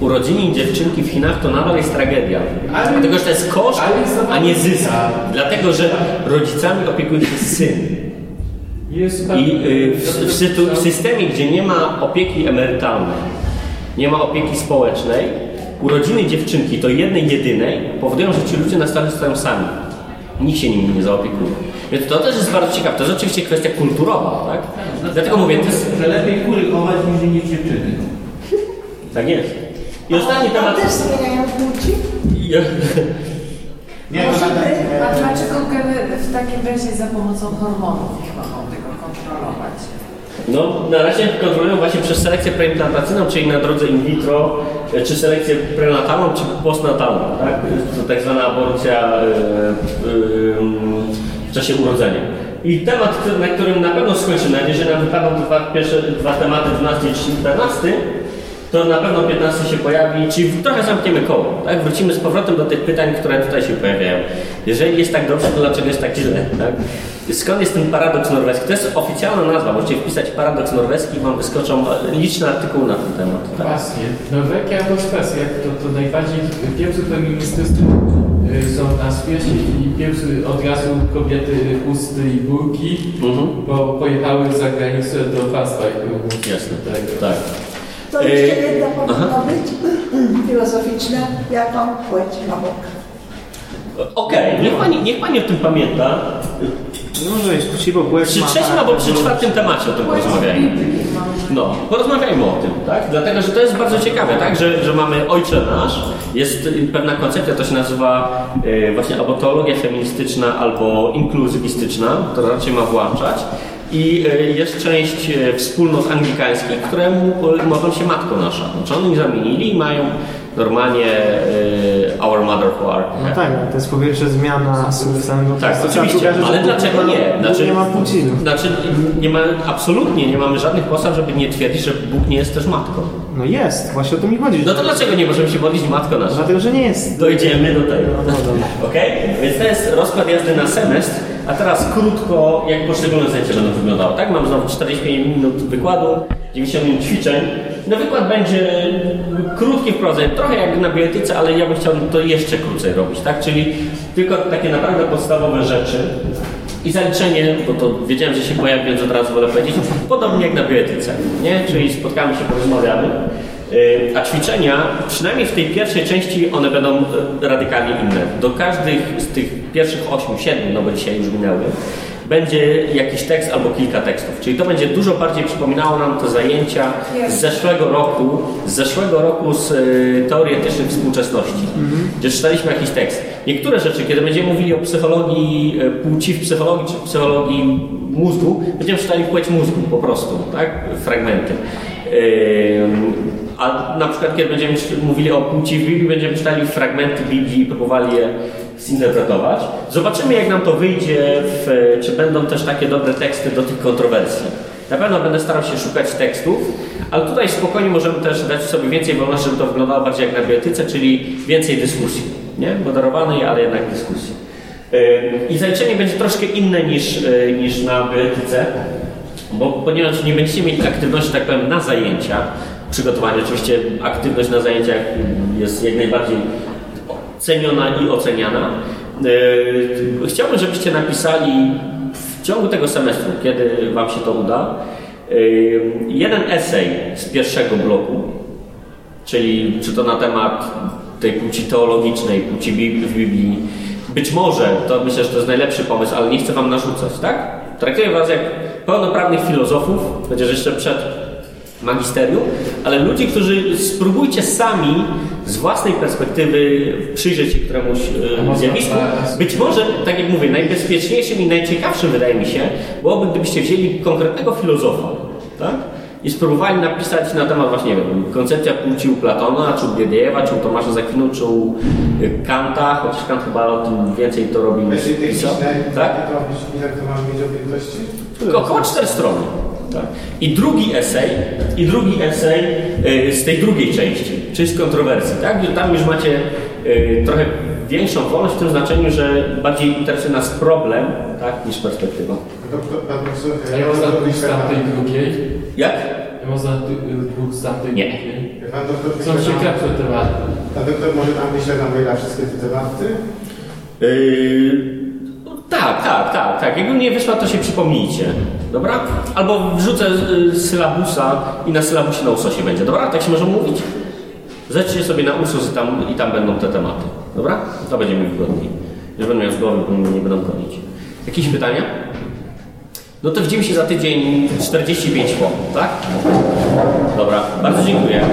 Urodziny dziewczynki w Chinach to nadal jest tragedia. Ale, Dlatego, że to jest koszt, a nie zysk. Dlatego, że rodzicami opiekuje się syn. I y, w, w, w systemie, gdzie nie ma opieki emerytalnej, nie ma opieki społecznej, urodziny dziewczynki, to jednej, jedynej, powodują, że ci ludzie na stale stoją sami. Nikt się nimi nie zaopiekuje. Więc to też jest bardzo ciekawe. To jest oczywiście kwestia kulturowa, tak? Dlatego mówię, to jest... Że lepiej kury chować niż nie dziewczyny. Tak jest. I ostatni A temat... też zmieniają płci? Nie, Może to by, a dlaczego geny w takim razie za pomocą hormonów nie mogą tego kontrolować? No, na razie kontrolują właśnie przez selekcję preimplantacyjną, czyli na drodze in vitro, czy selekcję prenatalną, czy postnatalną, tak? To tak zwana aborcja yy, yy, w czasie urodzenia. I temat, na którym na pewno skończymy, jeżeli nam wypadną dwa, pierwsze dwa tematy, 12 i 14, to na pewno 15 się pojawi, czyli trochę zamkniemy koło, tak? Wrócimy z powrotem do tych pytań, które tutaj się pojawiają. Jeżeli jest tak dobrze, to dlaczego jest tak źle, tak? Skąd jest ten paradoks norweski? To jest oficjalna nazwa, możecie wpisać paradoks norweski i Wam wyskoczą liczne artykuły na ten temat. Tak? Właśnie. Norwegia albo Szwecja, to, to najbardziej pierwsze feministyczne y, są na świecie i pierwszy od razu kobiety chusty i burki, mhm. bo pojechały za granicę do państwa. Jasne, tak. tak. To jeszcze jedna powinno być filozoficzna, jaką płeć ma Bóg. Okej, okay. niech, pani, niech Pani o tym pamięta. No, jest płciwo płeć Przy trzecim albo przy czwartym temacie o tym porozmawiajmy. No, porozmawiajmy o tym, tak? Dlatego, że to jest bardzo ciekawe, tak? Że, że mamy Ojcze Nasz, jest pewna koncepcja, to się nazywa e, właśnie abotologia feministyczna albo inkluzywistyczna, to raczej ma włączać. I e, jest część e, wspólnot anglikańskich, które mu- e, modlą się Matką Nasza. Znaczy oni zamienili i mają normalnie e, Our Mother who art. No tak, to jest po pierwsze zmiana z samego Tak, oczywiście, rzecz, ale dlaczego nie? ma- Bóg nie ma płci. Znaczy, nie ma, absolutnie nie mamy żadnych podstaw, żeby nie twierdzić, że Bóg nie jest też matką. No jest, właśnie o to mi chodzi. No to dlaczego nie możemy się modlić Matko Nasza? Dlatego, że nie jest. Dojdziemy do tego. No, dobra. Ok? Więc to jest rozkład jazdy na semestr, a teraz krótko, jak poszczególne zajęcia będą wyglądały. Tak, mam znowu 45 minut wykładu, 90 minut ćwiczeń. No wykład będzie krótki wprowadzenie, trochę jak na bioetyce, ale ja bym chciał to jeszcze krócej robić, tak? Czyli tylko takie naprawdę podstawowe rzeczy. I zaliczenie, bo to wiedziałem, że się pojawi, więc od razu wolę powiedzieć, podobnie jak na bioetyce, nie? Czyli spotkamy się, porozmawiamy. Yy, A ćwiczenia, przynajmniej w tej pierwszej części, one będą e, radykalnie inne. Do każdych z tych pierwszych 8, 7, no bo dzisiaj już minęły, będzie jakiś tekst albo kilka tekstów. Czyli to będzie dużo bardziej przypominało nam te zajęcia z zeszłego roku, z zeszłego roku z e, teorii współczesności, gdzie czytaliśmy jakiś tekst. Niektóre rzeczy, kiedy będziemy mówili o psychologii e, płci w psychologii czy psychologii mózgu, będziemy czytali płeć mózgu po prostu, tak? Fragmenty. Ym, A na przykład, kiedy będziemy mówili o płci w Biblii, będziemy czytali fragmenty Biblii i próbowali je zinterpretować. Zobaczymy, jak nam to wyjdzie, w, czy będą też takie dobre teksty do tych kontrowersji. Na pewno będę starał się szukać tekstów, ale tutaj spokojnie możemy też dać sobie więcej wolności, żeby to wyglądało bardziej jak na bioetyce, czyli więcej dyskusji. Nie? Moderowanej, ale jednak dyskusji. I zaliczenie będzie troszkę inne niż, y, niż na bioetyce. Bo ponieważ nie będziecie mieli aktywności, tak powiem, na zajęciach, przygotowania, oczywiście aktywność na zajęciach jest jak najbardziej ceniona i oceniana. Yy, Chciałbym, żebyście napisali w ciągu tego semestru, kiedy Wam się to uda, yy, jeden esej z pierwszego bloku, czyli czy to na temat tej płci teologicznej, płci w Biblii. Być może, to myślę, że to jest najlepszy pomysł, ale nie chcę Wam narzucać, tak? Traktuję Was jak pełnoprawnych filozofów, chociaż jeszcze przed magisterium, ale ludzi, którzy spróbujcie sami z własnej perspektywy przyjrzeć się któremuś e, zjawisku. Być może, tak jak mówię, najbezpieczniejszym i najciekawszym wydaje mi się, byłoby gdybyście wzięli konkretnego filozofa, tak? I spróbowali napisać na temat właśnie, nie wiem, koncepcja płci u Platona, czy u Biediewa, czy u Tomasza Zakwinu, czy u e, Kanta, chociaż Kant chyba o tym więcej to robił niż pisał. Tak? ile to masz mieć objętości? Tylko około 4 strony. Tak. I drugi esej, i drugi esej y, z tej drugiej części, czyli z kontrowersji, tak? Tam już macie y, trochę większą wolność w tym znaczeniu, że bardziej interesuje nas problem, tak, niż perspektywa. Doktor, pan profesor, A nie można dwóch z tamtej drugiej? Jak? Nie można dwóch z tamtej Nie. drugiej? Pan doktor Są nam, ciekawsze tematy. pan doktor może nam wyśle nam maila wszystkie te tematy? Yy, tak, tak, tak, tak. Jak nie wyszła, to się przypomnijcie. Dobra? Albo wrzucę y, sylabusa i na sylabusie na usosie będzie. Dobra? Tak się może mówić? Zejdźcie sobie na usos i tam, i tam będą te tematy. Dobra? To będzie mi wygodniej. Już będę miał z głowy, bo mnie nie będą gonić. Jakieś pytania? No to widzimy się za tydzień 45 po, tak? Dobra, bardzo dziękuję.